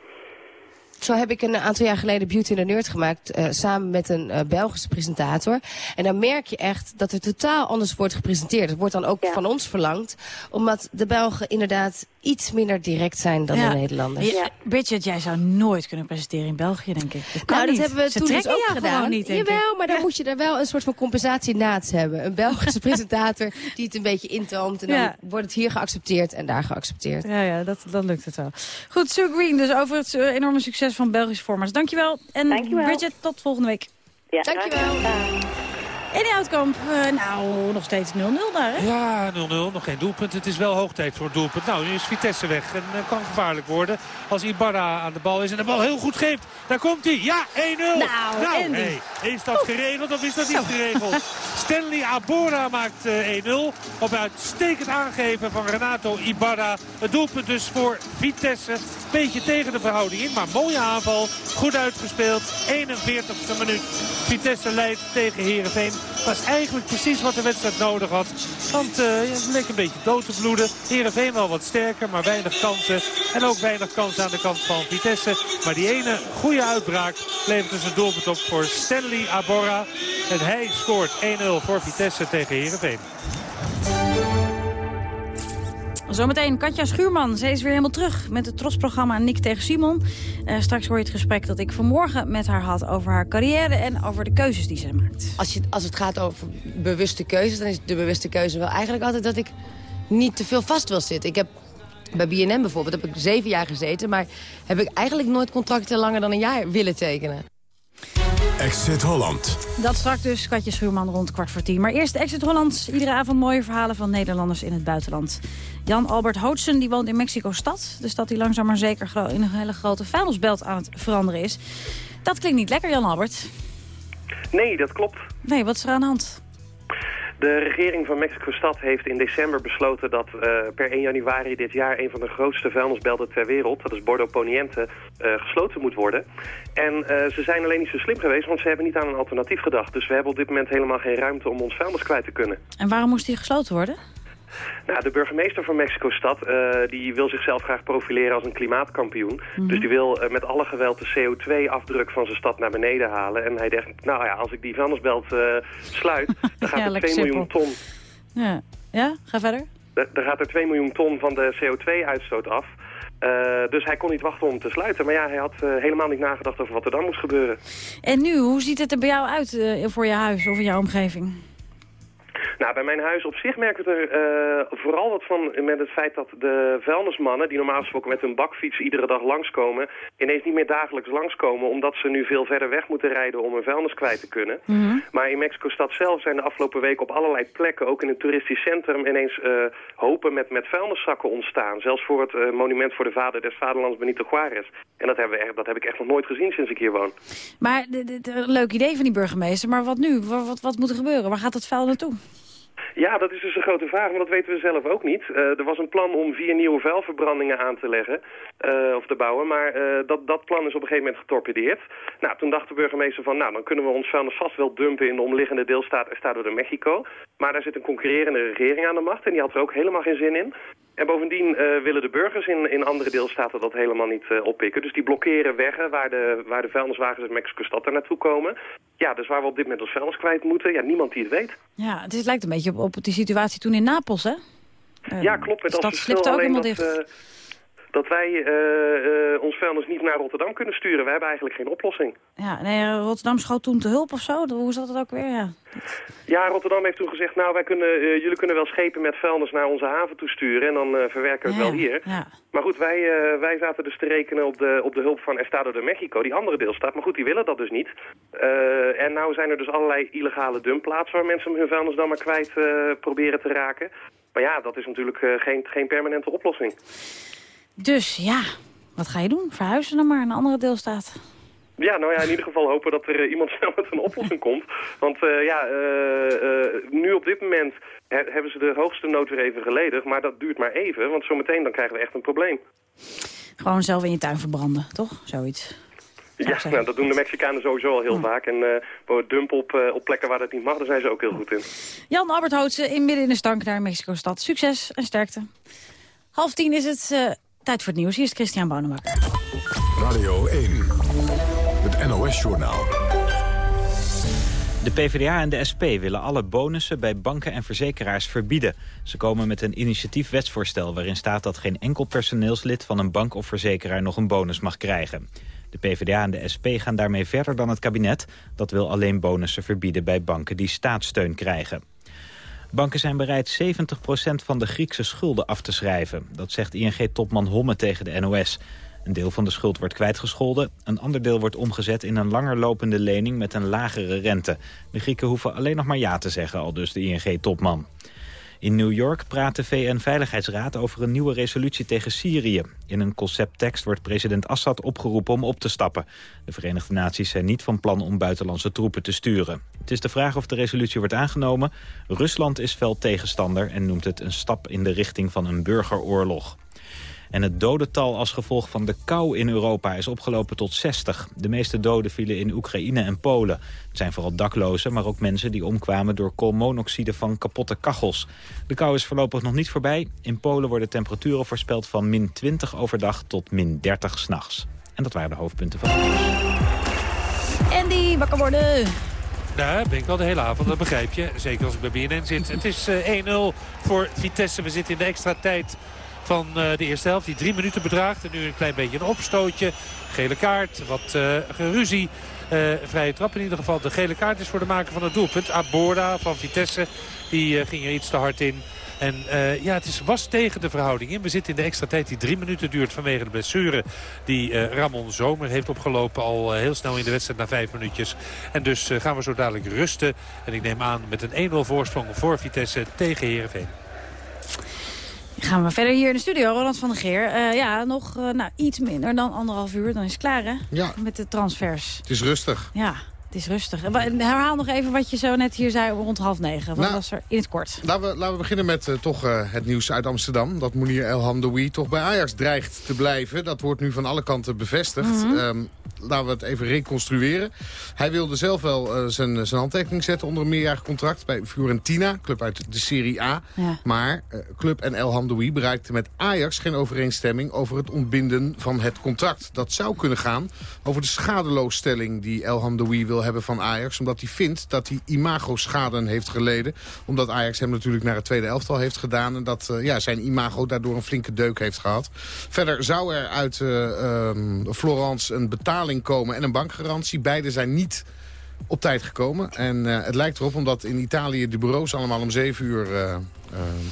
Zo heb ik een aantal jaar geleden Beauty and the Nerd gemaakt... eh, samen met een eh, Belgische presentator. En dan merk je echt dat er totaal anders wordt gepresenteerd. Het wordt dan ook van ons verlangd. Omdat de Belgen inderdaad iets minder direct zijn dan Ja. de Nederlanders. Ja, Bridget, jij zou nooit kunnen presenteren in België, denk ik. Dat nou, dat niet. hebben we Ze toen dus ook gedaan. niet. Jawel, maar dan moet je er wel een soort van compensatie naast hebben. Een Belgische presentator die het een beetje intoomt. En dan Ja. wordt het hier geaccepteerd en daar geaccepteerd. Ja, ja dat, dan lukt het wel. Goed, Sue Green, dus over het eh, enorme succes van Belgische formats. Dankjewel. En Dankjewel. Bridget, tot volgende week. Ja, Dankjewel. Eddie Houtkamp, eh, nou, nog steeds 0-0 daar, hè? Ja, 0-0. Nog geen doelpunt. Het is wel hoog tijd voor het doelpunt. Nou, nu is Vitesse weg. En uh, kan gevaarlijk worden als Ibarra aan de bal is. En de bal heel goed geeft. Daar komt hij. Ja, 1-0. Nou, hey, is dat geregeld of is dat niet geregeld? Stanley Abora maakt uh, 1-0. Op uitstekend aangeven van Renato Ibarra. Het doelpunt dus voor Vitesse. Beetje tegen de verhouding in. Maar mooie aanval. Goed uitgespeeld. 41ste minuut. Vitesse leidt tegen Heerenveen. Is eigenlijk precies wat de wedstrijd nodig had. Want het leek een beetje dood te bloeden. Heerenveen wel wat sterker, maar weinig kansen. En ook weinig kansen aan de kant van Vitesse. Maar die ene goede uitbraak levert dus een doelpunt op voor Stanley Aborra. En hij scoort 1-0 voor Vitesse tegen Heerenveen. Zometeen Katja Schuurman. Ze is weer helemaal terug met het trosprogramma Nick tegen Simon. Uh, straks hoor je het gesprek dat ik vanmorgen met haar had over haar carrière en over de keuzes die ze maakt. Als, je, als het gaat over bewuste keuzes, dan is de bewuste keuze wel eigenlijk altijd dat ik niet te veel vast wil zitten. Ik heb bij BNN bijvoorbeeld heb ik zeven jaar gezeten, maar heb ik eigenlijk nooit contracten langer dan een jaar willen tekenen. Exit Holland. Dat straks dus, Katje Schuurman rond kwart voor tien. Maar eerst Exit Holland. Iedere avond mooie verhalen van Nederlanders in het buitenland. Jan-Albert Hootsen die woont in Mexico-stad. De stad die langzaam maar zeker in een hele grote vuilnisbelt aan het veranderen is. Dat klinkt niet lekker, Jan-Albert. Nee, dat klopt. Nee, wat is er aan de hand? De regering van Mexico-stad heeft in december besloten dat uh, per 1 januari dit jaar een van de grootste vuilnisbelten ter wereld, dat is Bordo Poniente, uh, gesloten moet worden. En uh, ze zijn alleen niet zo slim geweest, want ze hebben niet aan een alternatief gedacht. Dus we hebben op dit moment helemaal geen ruimte om ons vuilnis kwijt te kunnen. En waarom moest die gesloten worden? Nou, de burgemeester van Mexico-stad uh, die wil zichzelf graag profileren als een klimaatkampioen. Mm -hmm. Dus die wil uh, met alle geweld de CO2-afdruk van zijn stad naar beneden halen. En hij denkt, nou ja, als ik die vuilnisbelt uh, sluit, dan gaat er 2 miljoen ton... Ja. ja, ga verder. Dan gaat er 2 miljoen ton van de CO2-uitstoot af. Uh, dus hij kon niet wachten om te sluiten. Maar ja, hij had uh, helemaal niet nagedacht over wat er dan moest gebeuren. En nu, hoe ziet het er bij jou uit uh, voor je huis of in jouw omgeving? Nou, bij mijn huis op zich merk ik er uh, vooral wat van met het feit dat de vuilnismannen... die normaal gesproken met hun bakfiets iedere dag langskomen... ineens niet meer dagelijks langskomen... omdat ze nu veel verder weg moeten rijden om hun vuilnis kwijt te kunnen. Mm -hmm. Maar in Mexico-stad zelf zijn de afgelopen weken op allerlei plekken... ook in het toeristisch centrum ineens uh, hopen met, met vuilniszakken ontstaan. Zelfs voor het uh, monument voor de vader des vaderlands Benito Juarez. En dat, hebben we echt, dat heb ik echt nog nooit gezien sinds ik hier woon. Maar een leuk idee van die burgemeester. Maar wat nu? Wat, wat, wat moet er gebeuren? Waar gaat het vuil naartoe? Ja, dat is dus een grote vraag, maar dat weten we zelf ook niet. Uh, er was een plan om vier nieuwe vuilverbrandingen aan te leggen, uh, of te bouwen, maar uh, dat, dat plan is op een gegeven moment getorpedeerd. Nou, toen dacht de burgemeester van, nou, dan kunnen we ons vuilnis vast wel dumpen in de omliggende deelstaat Estado de Mexico. Maar daar zit een concurrerende regering aan de macht en die had er ook helemaal geen zin in. En bovendien eh, willen de burgers in, in andere deelstaten dat helemaal niet eh, oppikken. Dus die blokkeren weggen waar de, waar de vuilniswagens uit Mexico-stad er naartoe komen. Ja, dus waar we op dit moment ons vuilnis kwijt moeten, ja, niemand die het weet. Ja, het is, lijkt een beetje op, op die situatie toen in Napels, hè? Uh, ja, klopt. Met de stad slipte ook helemaal dicht. Dat, dat wij uh, uh, ons vuilnis niet naar Rotterdam kunnen sturen. We hebben eigenlijk geen oplossing. Ja, nee, Rotterdam schoot toen te hulp of zo? Hoe zat het ook weer? Ja, ja Rotterdam heeft toen gezegd... nou, wij kunnen, uh, jullie kunnen wel schepen met vuilnis naar onze haven toesturen... en dan verwerken we het ja, wel hier. Ja. Maar goed, wij, wij zaten dus te rekenen op de, op de hulp van Estado de Mexico... die andere deelstaat. Maar goed, die willen dat dus niet. en nou zijn er dus allerlei illegale dumpplaatsen... waar mensen hun vuilnis dan maar kwijt proberen te raken. Maar ja, dat is natuurlijk geen, geen permanente oplossing. Dus ja, wat ga je doen? Verhuizen dan maar naar een andere deelstaat. Ja, nou ja, in ieder geval hopen dat er uh, iemand snel met een oplossing komt. Want uh, ja, uh, nu op dit moment he hebben ze de hoogste nood weer even geleden. Maar dat duurt maar even, want zometeen dan krijgen we echt een probleem. Gewoon zelf in je tuin verbranden, toch? Zoiets. Ja, nou, dat doen de Mexicanen sowieso al heel vaak. En uh, dumpen op, uh, op plekken waar dat niet mag, daar zijn ze ook heel goed in. Jan Albert Houtse in midden in de stank naar Mexico-stad. Succes en sterkte. Half tien is het Tijd voor het nieuws. Hier is Christian Bonenbakker. Radio 1, het NOS-journaal. De PvdA en de SP willen alle bonussen bij banken en verzekeraars verbieden. Ze komen met een initiatief wetsvoorstel waarin staat dat geen enkel personeelslid van een bank of verzekeraar nog een bonus mag krijgen. De PvdA en de SP gaan daarmee verder dan het kabinet. Dat wil alleen bonussen verbieden bij banken die staatssteun krijgen. Banken zijn bereid 70% van de Griekse schulden af te schrijven. Dat zegt ING-topman Homme tegen de NOS. Een deel van de schuld wordt kwijtgescholden. Een ander deel wordt omgezet in een langer lopende lening met een lagere rente. De Grieken hoeven alleen nog maar ja te zeggen, al dus de ING-topman. In New York praat de VN-veiligheidsraad over een nieuwe resolutie tegen Syrië. In een concepttekst wordt president Assad opgeroepen om op te stappen. De Verenigde Naties zijn niet van plan om buitenlandse troepen te sturen. Het is de vraag of de resolutie wordt aangenomen. Rusland is fel tegenstander en noemt het een stap in de richting van een burgeroorlog. En het dodental als gevolg van de kou in Europa is opgelopen tot 60. De meeste doden vielen in Oekraïne en Polen. Het zijn vooral daklozen, maar ook mensen die omkwamen door koolmonoxide van kapotte kachels. De kou is voorlopig nog niet voorbij. In Polen worden temperaturen voorspeld van min 20 overdag tot min 30 s'nachts. En dat waren de hoofdpunten van het nieuws. Andy, wakker worden! Nou, ben ik wel de hele avond, dat begrijp je. Zeker als ik bij BNN zit. Het is uh, 1-0 voor Vitesse. We zitten in de extra tijd van uh, de eerste helft. Die drie minuten bedraagt. En nu een klein beetje een opstootje. Gele kaart, wat uh, geruzie. Uh, vrije trap in ieder geval. De gele kaart is voor de maker van het doelpunt. Aborda van Vitesse. Die ging er iets te hard in. En uh, ja, het is, was tegen de verhouding in. We zitten in de extra tijd die drie minuten duurt vanwege de blessure die uh, Ramon Zomer heeft opgelopen. Al uh, heel snel in de wedstrijd na vijf minuutjes. En dus gaan we zo dadelijk rusten. En ik neem aan met een 1-0 voorsprong voor Vitesse tegen Heerenveen. Gaan we verder hier in de studio, Roland van der Geer. Uh, ja, nog uh, nou, iets minder dan anderhalf uur, dan is het klaar hè? Ja. Met de transfers. Het is rustig. Ja, het is rustig. Herhaal nog even wat je zo net hier zei rond half negen. Wat Nou, was er in het kort? Laten we, laten we beginnen met uh, toch uh, het nieuws uit Amsterdam. Dat Mounir El Hamdoui toch bij Ajax dreigt te blijven. Dat wordt nu van alle kanten bevestigd. Mhm. Mm -hmm. um, laten we het even reconstrueren. Hij wilde zelf wel uh, zijn, zijn handtekening zetten onder een meerjarig contract bij Fiorentina. Club uit de Serie A. Ja. Maar club en El Hamdoui bereikten met Ajax geen overeenstemming over het ontbinden van het contract. Dat zou kunnen gaan over de schadeloosstelling die El Hamdoui wil hebben van Ajax. Omdat hij vindt dat hij imago-schade heeft geleden. Omdat Ajax hem natuurlijk naar het tweede elftal heeft gedaan. En dat uh, ja, zijn imago daardoor een flinke deuk heeft gehad. Verder zou er uit uh, um, Florence een betaling komen en een bankgarantie. Beide zijn niet op tijd gekomen. En uh, het lijkt erop, omdat in Italië de bureaus allemaal om zeven uur uh, uh,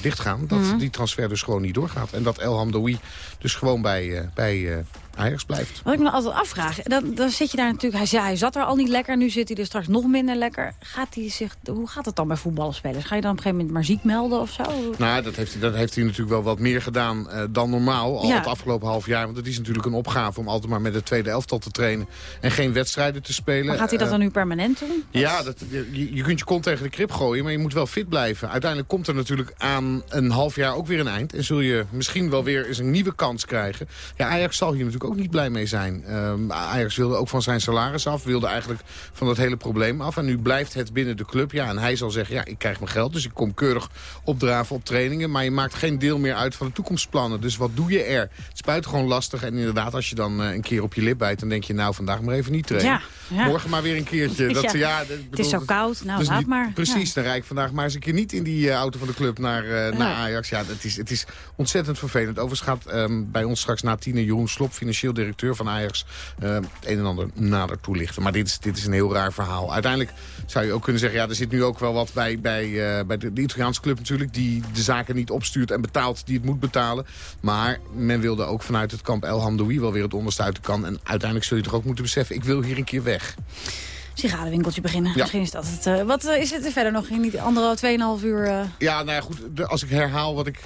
dichtgaan... dat Mhm. mm -hmm. die transfer dus gewoon niet doorgaat. En dat El Hamdoui dus gewoon bij, bij Ajax blijft. Wat ik me altijd afvraag, dan, dan zit je daar natuurlijk... Hij, zei, hij zat er al niet lekker, nu zit hij er straks nog minder lekker. Gaat hij zich, hoe gaat het dan bij voetballerspelers? Ga je dan op een gegeven moment maar ziek melden of zo? Nou, dat heeft, hij, dat heeft hij natuurlijk wel wat meer gedaan uh, dan normaal. Al Ja. het afgelopen half jaar. Want het is natuurlijk een opgave om altijd maar met het tweede elftal te trainen. En geen wedstrijden te spelen. Maar gaat hij dat Eh, dan nu permanent doen? Ja, dat, je, je kunt je kont tegen de krip gooien, maar je moet wel fit blijven. Uiteindelijk komt er natuurlijk aan een half jaar ook weer een eind. En zul je misschien wel weer eens een nieuwe kans krijgen. Ja, Ajax zal hier natuurlijk natuurlijk ook niet blij mee zijn. Ehm, Ajax wilde ook van zijn salaris af, wilde eigenlijk van dat hele probleem af. En nu blijft het binnen de club. Ja, en hij zal zeggen, ja, ik krijg mijn geld, dus ik kom keurig opdraven op trainingen. Maar je maakt geen deel meer uit van de toekomstplannen. Dus wat doe je er? Het is buitengewoon lastig. En inderdaad, als je dan eh, een keer op je lip bijt, dan denk je, nou, vandaag maar even niet trainen. Ja, Morgen maar weer een keertje. Dat, Ja. ja. Het is zo koud, nou, dus laat niet- maar. Precies, dan rijd ik vandaag maar eens een keer niet in die eh, auto van de club naar, eh, naar Ajax. Ja, het is, het is ontzettend vervelend. Overigens gaat ehm, bij ons straks na tien Jeroen Slop, financieel directeur van Ajax, eh, het een en ander nader toelichten. Maar dit is, dit is een heel raar verhaal. Uiteindelijk zou je ook kunnen zeggen, ja, er zit nu ook wel wat bij, bij, eh, bij de, de Italiaanse club natuurlijk, die de zaken niet opstuurt en betaalt die het moet betalen. Maar men wilde ook vanuit het kamp El Hamdoui wel weer het onderste uit de kan. En uiteindelijk zul je toch ook moeten beseffen, ik wil hier een keer weg. Sigarenwinkeltje beginnen. Ja. Misschien is dat het. eh, wat eh, is het er verder nog in die anderhalf, tweeënhalf uur? eh, Ja, nou ja, goed. de- als ik herhaal wat ik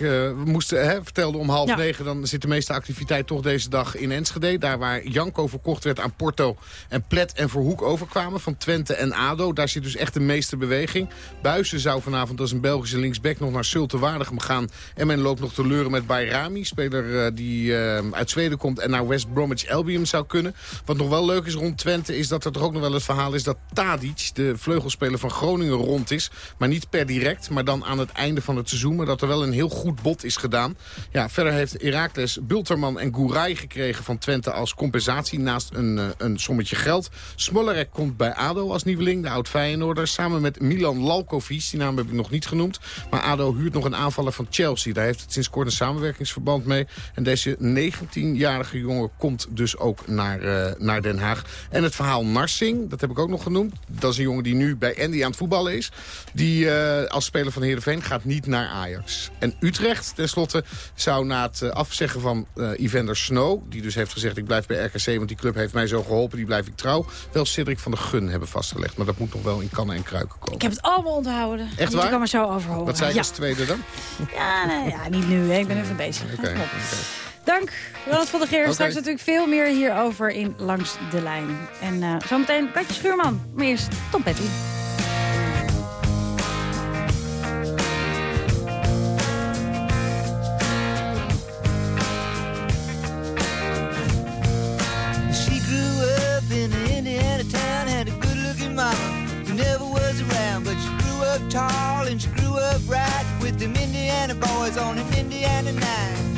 moest, hè, vertelde om half Ja. negen... dan zit de meeste activiteit toch deze dag in Enschede. Daar waar Janko verkocht werd aan Porto en Plet en Verhoek overkwamen... van Twente en ADO. Daar zit dus echt de meeste beweging. Buizen zou vanavond als een Belgische linksback nog naar Zulte Waregem gaan. En men loopt nog te leuren met Bayrami. Speler die uit Zweden komt en naar West Bromwich Albion zou kunnen. Wat nog wel leuk is rond Twente is dat er toch ook nog wel het verhaal is... dat Tadic, de vleugelspeler van Groningen, rond is. Maar niet per direct, maar dan aan het einde van het seizoen. Maar dat er wel een heel goed bod is gedaan. Ja, verder heeft Heracles Bulterman en Gourai gekregen van Twente als compensatie... naast een, eh, een sommetje geld. Smollerek komt bij ADO als nieuweling, de oud-Feyenoorder... samen met Milan Lalkovic, die naam heb ik nog niet genoemd. Maar ADO huurt nog een aanvaller van Chelsea. Daar heeft het sinds kort een samenwerkingsverband mee. En deze 19-jarige jongen komt dus ook naar, eh, naar Den Haag. En het verhaal Narsing, dat heb ik ook nog genoemd. Dat is een jongen die nu bij Andy aan het voetballen is. Die eh, als speler van Heerenveen gaat niet naar Ajax. En Utrecht, tenslotte, zou na het eh, afzeggen van eh Evander Snow... die dus heeft gezegd, ik blijf bij RKC, want die club heeft mij zo geholpen... die blijf ik trouw, wel Cedric van de Gun hebben vastgelegd. Maar dat moet nog wel in kannen en kruiken komen. Ik heb het allemaal onthouden. Echt Je waar? kan maar zo over horen. Wat zei ik ja. als tweede dan? Ja, nee, ja, niet nu. Hè. Ik ben even bezig. Oké. Dank, Ronald van der Geer. Oké. Straks natuurlijk veel meer hierover in Langs de Lijn. En eh, zometeen Katje Schuurman. Maar eerst Tom Petty. She grew up in an Indiana town, had a good looking mama who never was around, but she grew up tall and she grew up right with them Indiana boys on an Indiana night.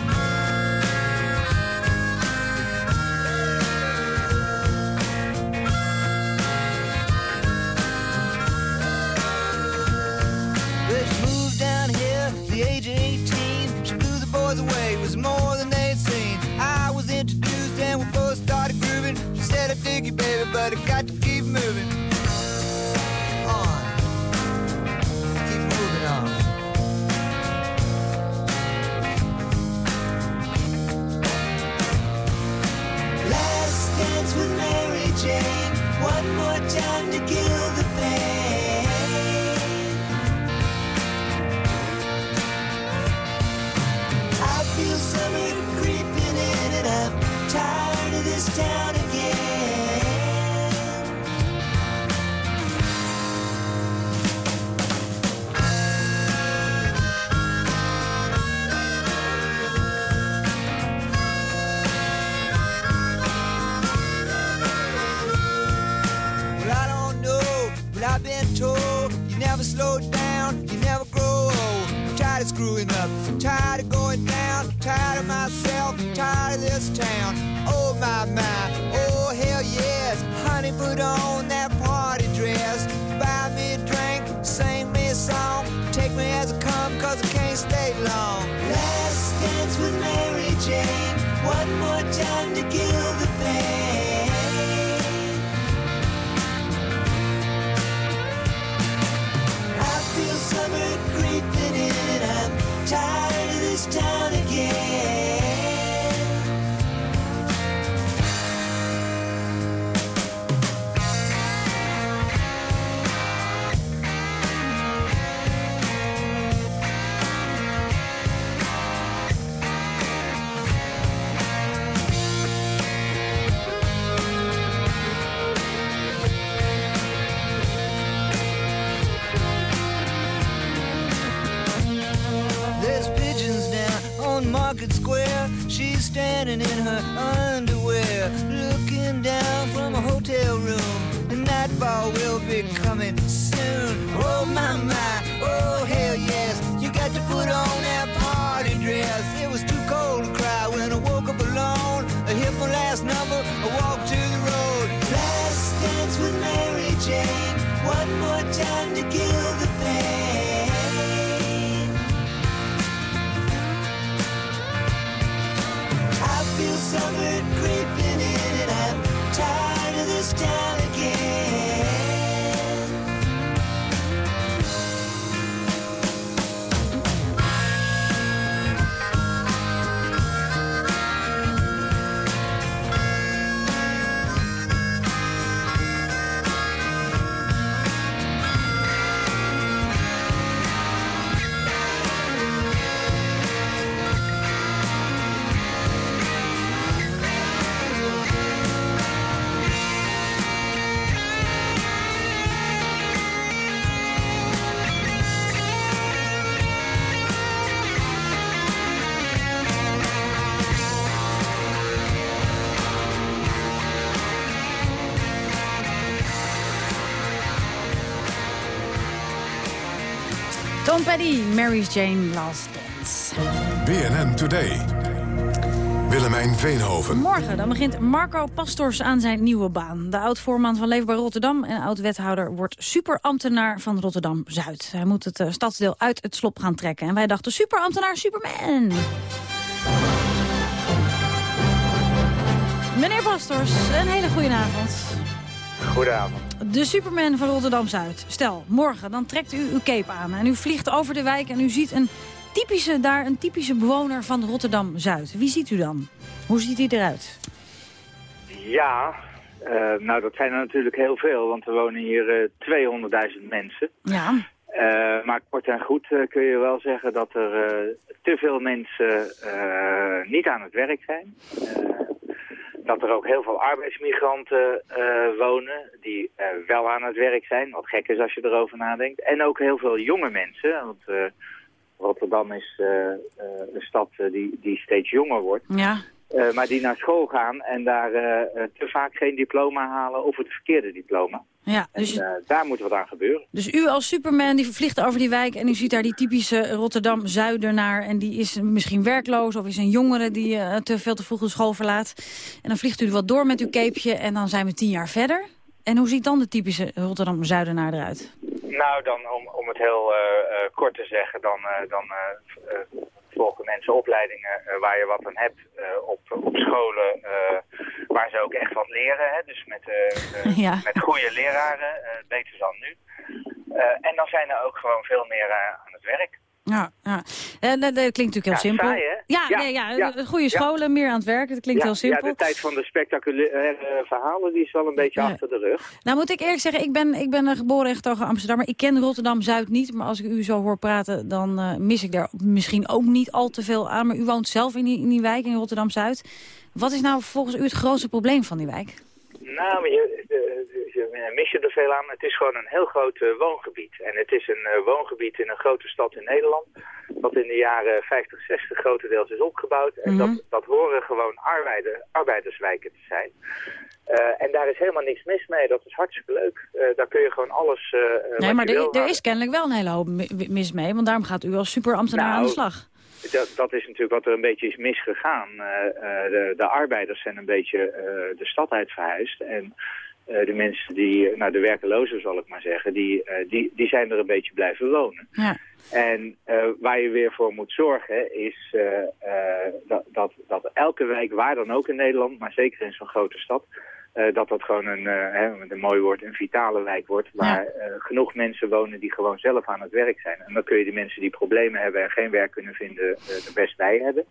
But I got to keep moving. On. Keep moving on. Last dance with Mary Jane. One more time to kill the pain. I feel summer creeping in and I'm tired of this town trying to give Mary's Jane, Last Dance. BNN Today. Willemijn Veenhoven. Morgen dan begint Marco Pastors aan zijn nieuwe baan. De oud-voorman van Leefbaar Rotterdam en oud-wethouder wordt superambtenaar van Rotterdam-Zuid. Hij moet het eh, stadsdeel uit het slop gaan trekken. En wij dachten superambtenaar Superman. Meneer Pastors, een hele goede avond. Goedenavond. De Superman van Rotterdam-Zuid. Stel, morgen dan trekt u uw cape aan en u vliegt over de wijk... en u ziet een typische, daar een typische bewoner van Rotterdam-Zuid. Wie ziet u dan? Hoe ziet hij eruit? Ja, eh, nou dat zijn er natuurlijk heel veel, want er wonen hier eh 200.000 mensen. Ja. Eh, maar kort en goed eh, kun je wel zeggen dat er eh, te veel mensen eh, niet aan het werk zijn. Dat er ook heel veel arbeidsmigranten eh, wonen die eh, wel aan het werk zijn. Wat gek is als je erover nadenkt. En ook heel veel jonge mensen. Want eh, Rotterdam is een stad die, die steeds jonger wordt. Ja. Eh, maar die naar school gaan en daar eh, eh, te vaak geen diploma halen of het verkeerde diploma. Ja, dus, En, eh, daar moet wat aan gebeuren. dus u als Superman die vliegt over die wijk... en u ziet daar die typische Rotterdam-Zuidenaar... en die is misschien werkloos of is een jongere die eh, te veel te vroeg de school verlaat. En dan vliegt u wat door met uw capeje en dan zijn we tien jaar verder. En hoe ziet dan de typische Rotterdam-Zuidenaar eruit? Nou, dan om, om het heel eh, eh, kort te zeggen, dan, eh, dan volgen mensen opleidingen eh, waar je wat aan hebt eh, op, op scholen eh, waar ze ook echt wat leren. Hè? Dus met, Ja. met goede leraren, beter dan nu. En dan zijn er ook gewoon veel meer aan het werk. Ja, ja. En dat, dat klinkt natuurlijk heel Ja, simpel. saai? Ja, Ja, nee, ja, ja, goede scholen, meer aan het werk. Dat klinkt heel simpel. Ja, de tijd van de spectaculaire verhalen die is wel een beetje achter de rug. Nou moet ik eerlijk zeggen, ik ben, ik ben geboren en getogen Amsterdammer. Ik ken Rotterdam-Zuid niet, maar als ik u zo hoor praten... dan eh, mis ik daar misschien ook niet al te veel aan. Maar u woont zelf in die, in die wijk, in Rotterdam-Zuid. Wat is nou volgens u het grootste probleem van die wijk? Nou, maar je, eh, je mis je er veel aan. Het is gewoon een heel groot eh, woongebied. En het is een eh, woongebied in een grote stad in Nederland. Dat in de jaren 50, 60 grotendeels is opgebouwd. En Mhm. dat, dat horen gewoon arbeider, arbeiderswijken te zijn. Eh, en daar is helemaal niks mis mee. Dat is hartstikke leuk. Eh, daar kun je gewoon alles uh, Nee, maar er, er is kennelijk wel een hele hoop mi- mis mee. Want daarom gaat u als superambtenaar Nou, aan de slag. Dat, dat is natuurlijk wat er een beetje is misgegaan. Eh, eh, de, de arbeiders zijn een beetje eh, de stad uit verhuisd. En eh, de mensen die, nou de werkelozen zal ik maar zeggen, die, eh, die, die zijn er een beetje blijven wonen. Ja. En eh, waar je weer voor moet zorgen is eh, eh, dat, dat, dat elke wijk, waar dan ook in Nederland, maar zeker in zo'n grote stad, eh, dat dat gewoon een, eh, hè, met een mooi woord, een vitale wijk wordt. Waar eh, genoeg mensen wonen die gewoon zelf aan het werk zijn. En dan kun je die mensen die problemen hebben en geen werk kunnen vinden, eh, er best bij hebben.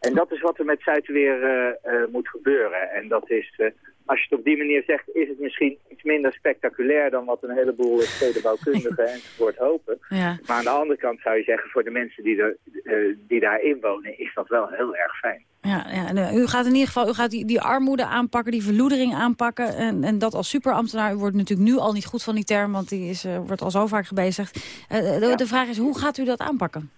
En dat is wat er met Zuid weer eh, eh, moet gebeuren. En dat is, eh, als je het op die manier zegt, is het misschien iets minder spectaculair dan wat een heleboel stedenbouwkundigen enzovoort hopen. Ja. Maar aan de andere kant zou je zeggen, voor de mensen die, er, eh, die daarin wonen, is dat wel heel erg fijn. Ja, ja, en, eh, u gaat in ieder geval u gaat die, die armoede aanpakken, die verloedering aanpakken. En, en dat als superambtenaar, u wordt natuurlijk nu al niet goed van die term, want die is, eh, wordt al zo vaak gebezigd. Eh, de, de vraag is, hoe gaat u dat aanpakken?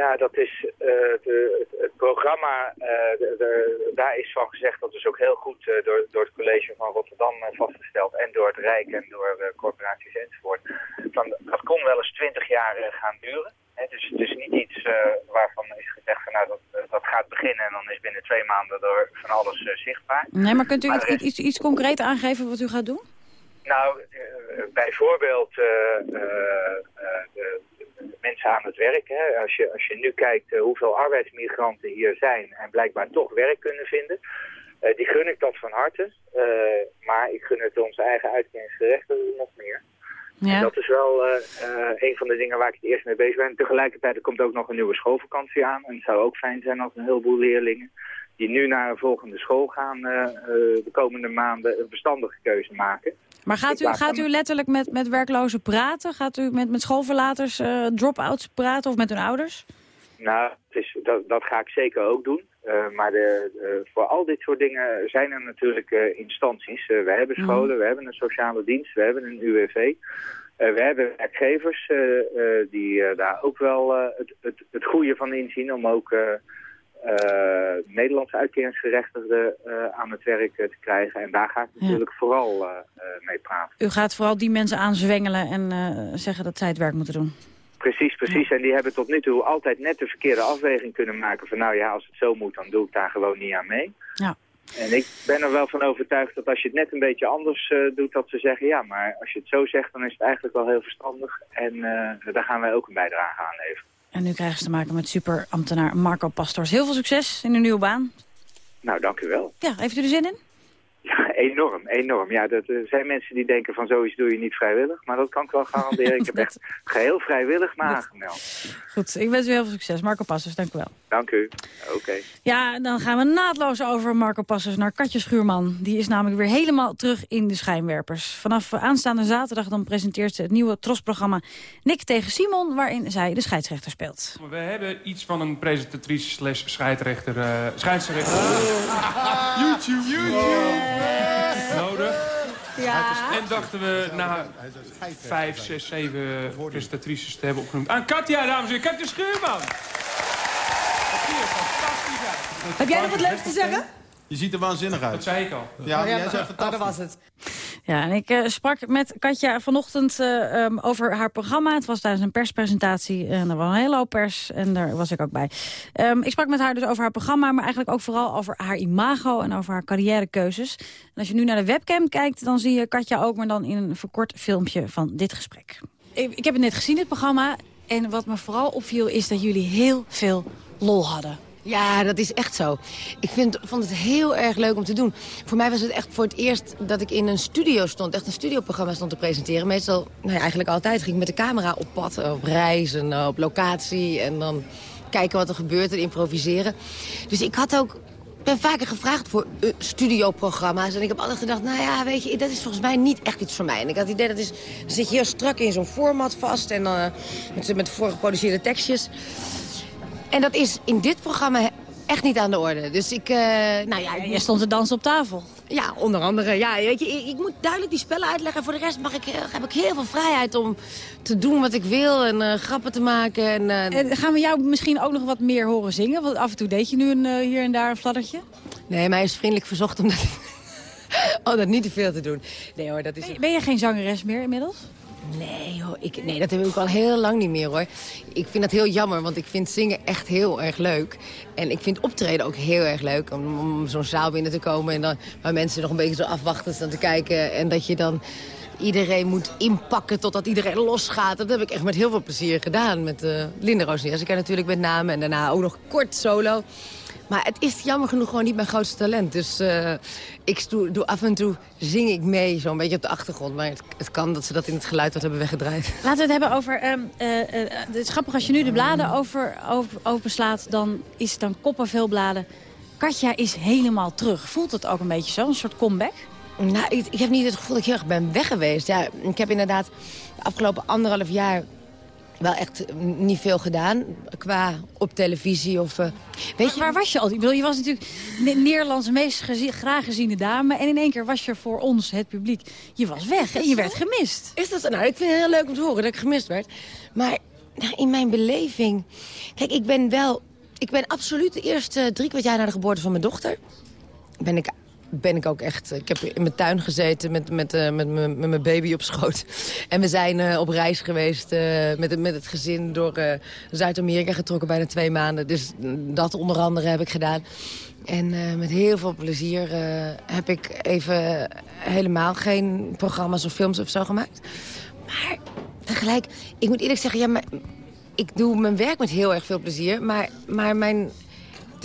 Ja, dat is eh, de, het, programma, eh, de, de- daar is van gezegd, dat is ook heel goed eh, door, door het college van Rotterdam vastgesteld en door het Rijk en door corporaties enzovoort. Van, dat kon wel eens twintig jaar gaan duren. Hè, dus het is niet iets waarvan is gezegd van nou dat, dat gaat beginnen en dan is binnen twee maanden door van alles zichtbaar. Nee, maar kunt u Maar iets, iets, iets concreet aangeven wat u gaat doen? Nou, bijvoorbeeld de mensen aan het werk. Hè. Als, je, als je nu kijkt eh, hoeveel arbeidsmigranten hier zijn en blijkbaar toch werk kunnen vinden. eh, die gun ik dat van harte. Eh, maar ik gun het onze eigen uitkeringsgerechtigden nog meer. En dat is wel een van de dingen waar ik het eerst mee bezig ben. Tegelijkertijd er komt ook nog een nieuwe schoolvakantie aan. En het zou ook fijn zijn als een heleboel leerlingen die nu naar een volgende school gaan eh, eh, de komende maanden een verstandige keuze maken. Maar gaat u, gaat u letterlijk met, met werklozen praten? Gaat u met, met schoolverlaters, eh drop-outs praten of met hun ouders? Nou, het is, dat, dat ga ik zeker ook doen. Maar de, voor al dit soort dingen zijn er natuurlijk instanties. We hebben scholen, we hebben een sociale dienst, we hebben een UWV. We hebben werkgevers die daar ook wel het, het, het goede van inzien om ook Nederlandse uitkeringsgerechtigden eh, aan het werk eh, te krijgen. En daar ga ik natuurlijk vooral eh, eh, mee praten. U gaat vooral die mensen aanzwengelen en eh, zeggen dat zij het werk moeten doen. Precies, precies. En die hebben tot nu toe altijd net de verkeerde afweging kunnen maken. Van nou ja, als het zo moet, dan doe ik daar gewoon niet aan mee. Ja. En ik ben er wel van overtuigd dat als je het net een beetje anders eh, doet, dat ze zeggen... ja, maar als je het zo zegt, dan is het eigenlijk wel heel verstandig. En eh, daar gaan wij ook een bijdrage aan leveren. En nu krijgen ze te maken met superambtenaar Marco Pastors. Heel veel succes in uw nieuwe baan. Nou, dank u wel. Ja, heeft u er zin in? Ja, enorm, enorm. Ja, dat, er zijn mensen die denken van zoiets doe je niet vrijwillig. Maar dat kan ik wel garanderen. Ik heb echt geheel vrijwillig me aangemeld. Goed, ik wens u heel veel succes. Marco Pastors, dank u wel. Dank u. Oké. Ja, dan gaan we naadloos over Marco Passers naar Katje Schuurman. Die is namelijk weer helemaal terug in de schijnwerpers. Vanaf aanstaande zaterdag dan presenteert ze het nieuwe trosprogramma Nick tegen Simon... waarin zij de scheidsrechter speelt. We hebben iets van een presentatrice slash scheidsrechter, eh scheidsrechter. YouTube, YouTube. Nodig. Ja. En dachten we na vijf, zes, zeven presentatrices te hebben opgenoemd. Aan Katja, dames en heren. Katja Schuurman. Heb jij nog wat leuks te zeggen? Je ziet er waanzinnig uit. Dat zei ik al. Ja, Oh ja, jij zei oh, fantastisch. dat was het. Ja, en ik eh, sprak met Katja vanochtend eh, ehm, over haar programma. Het was tijdens een perspresentatie en er was een hele hoop pers en daar was ik ook bij. Ehm, ik sprak met haar dus over haar programma, maar eigenlijk ook vooral over haar imago en over haar carrièrekeuzes. En als je nu naar de webcam kijkt, dan zie je Katja ook, maar dan in een verkort filmpje van dit gesprek. Ik, ik heb het net gezien, het programma. En wat me vooral opviel is dat jullie heel veel lol hadden. Ja, dat is echt zo. Ik vind, vond het heel erg leuk om te doen. Voor mij was het echt voor het eerst dat ik in een studio stond. Echt een studioprogramma stond te presenteren. Meestal, nou ja, eigenlijk altijd, ging ik met de camera op pad. Op reis en eh, op locatie. En dan kijken wat er gebeurt en improviseren. Dus ik had ook... Ben vaker gevraagd voor eh, studioprogramma's. En ik heb altijd gedacht, nou ja, weet je, dat is volgens mij niet echt iets voor mij. En ik had het idee, dat is, zit je heel strak in zo'n format vast. En dan eh, met, met voorgeproduceerde tekstjes. En dat is in dit programma echt niet aan de orde. Dus ik, eh, nou ja... Je stond te dansen op tafel. Ja, onder andere. Ja, weet je, ik, ik moet duidelijk die spellen uitleggen. Voor de rest mag ik, heel- heb ik heel veel vrijheid om te doen wat ik wil en eh, grappen te maken. En, eh, En gaan we jou misschien ook nog wat meer horen zingen? Want af en toe deed je nu een, eh, hier en daar een fladdertje. Nee, mij is vriendelijk verzocht om dat, om dat niet te veel te doen. Nee hoor, dat is... Ben je geen zangeres meer inmiddels? Nee, hoor, ik, nee, dat heb ik al heel lang niet meer hoor. Ik vind dat heel jammer, want ik vind zingen echt heel erg leuk. En ik vind optreden ook heel erg leuk. Om, zo'n zaal binnen te komen en dan waar mensen nog een beetje zo afwachten staan te kijken. En dat je dan iedereen moet inpakken totdat iedereen losgaat. Dat heb ik echt met heel veel plezier gedaan. Met uh, Linda Roosnier. natuurlijk met name en daarna ook nog kort solo. Maar het is jammer genoeg gewoon niet mijn grootste talent. Dus uh, ik doe, doe, af en toe zing ik mee, zo'n beetje op de achtergrond. Maar het, het, kan dat ze dat in het geluid wat hebben weggedraaid. Laten we het hebben over... Um, uh, uh, het is grappig, als je nu de bladen over, over, openslaat... dan is het dan koppen veel bladen. Katja is helemaal terug. Voelt het ook een beetje zo, een soort comeback? Nou, ik, ik heb niet het gevoel dat ik heel erg ben weg geweest. Ja, ik heb inderdaad de afgelopen anderhalf jaar wel echt niet veel gedaan qua op televisie of... Uh, weet je... Waar was je al? Ik bedoel, je was natuurlijk Nederlands meest graag geziene dame... en in één keer was je voor ons, het publiek, je was weg en je werd gemist. Is dat Nou, ik vind het heel leuk om te horen dat ik gemist werd. Maar Nou, in mijn beleving... Kijk, ik ben wel... Ik ben absoluut de eerste drie kwart jaar na de geboorte van mijn dochter... ben ik ben ik ook echt... Ik heb in mijn tuin gezeten met, met, uh, met, met, mijn baby op schoot. En we zijn uh, op reis geweest uh, met, met het gezin door Zuid-Amerika getrokken bijna twee maanden. Dus dat onder andere heb ik gedaan. En met heel veel plezier heb ik even helemaal geen programma's of films of zo gemaakt. Maar tegelijk, ik moet eerlijk zeggen... Ja, maar, ik doe mijn werk met heel erg veel plezier. Maar, maar mijn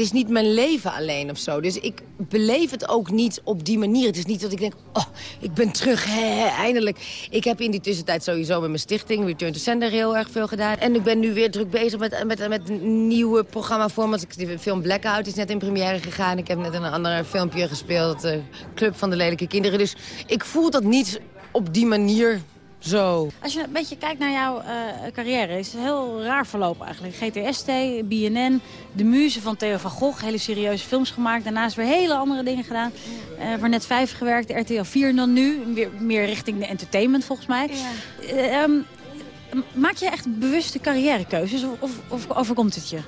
is niet mijn leven alleen of zo. Dus ik beleef het ook niet op die manier. Het is niet dat ik denk, oh, ik ben terug, hè, eindelijk. Ik heb in die tussentijd sowieso met mijn stichting, Return to Sender, heel erg veel gedaan. En ik ben nu weer druk bezig met, met, met nieuwe programmaformat. De film Blackout is net in première gegaan. Ik heb net een ander filmpje gespeeld, uh, Club van de Lelijke Kinderen. Dus ik voel dat niet op die manier zo. Als je een beetje kijkt naar jouw uh, carrière, is het heel raar verlopen eigenlijk. GTST, BNN, de muze van Theo van Gogh, hele serieuze films gemaakt. Daarnaast weer hele andere dingen gedaan. Uh, voor net 5 gewerkt, RTL 4 dan nu. Weer meer richting de entertainment volgens mij. Ja. Uh, um, maak je echt bewuste carrièrekeuzes of, of, of overkomt het je?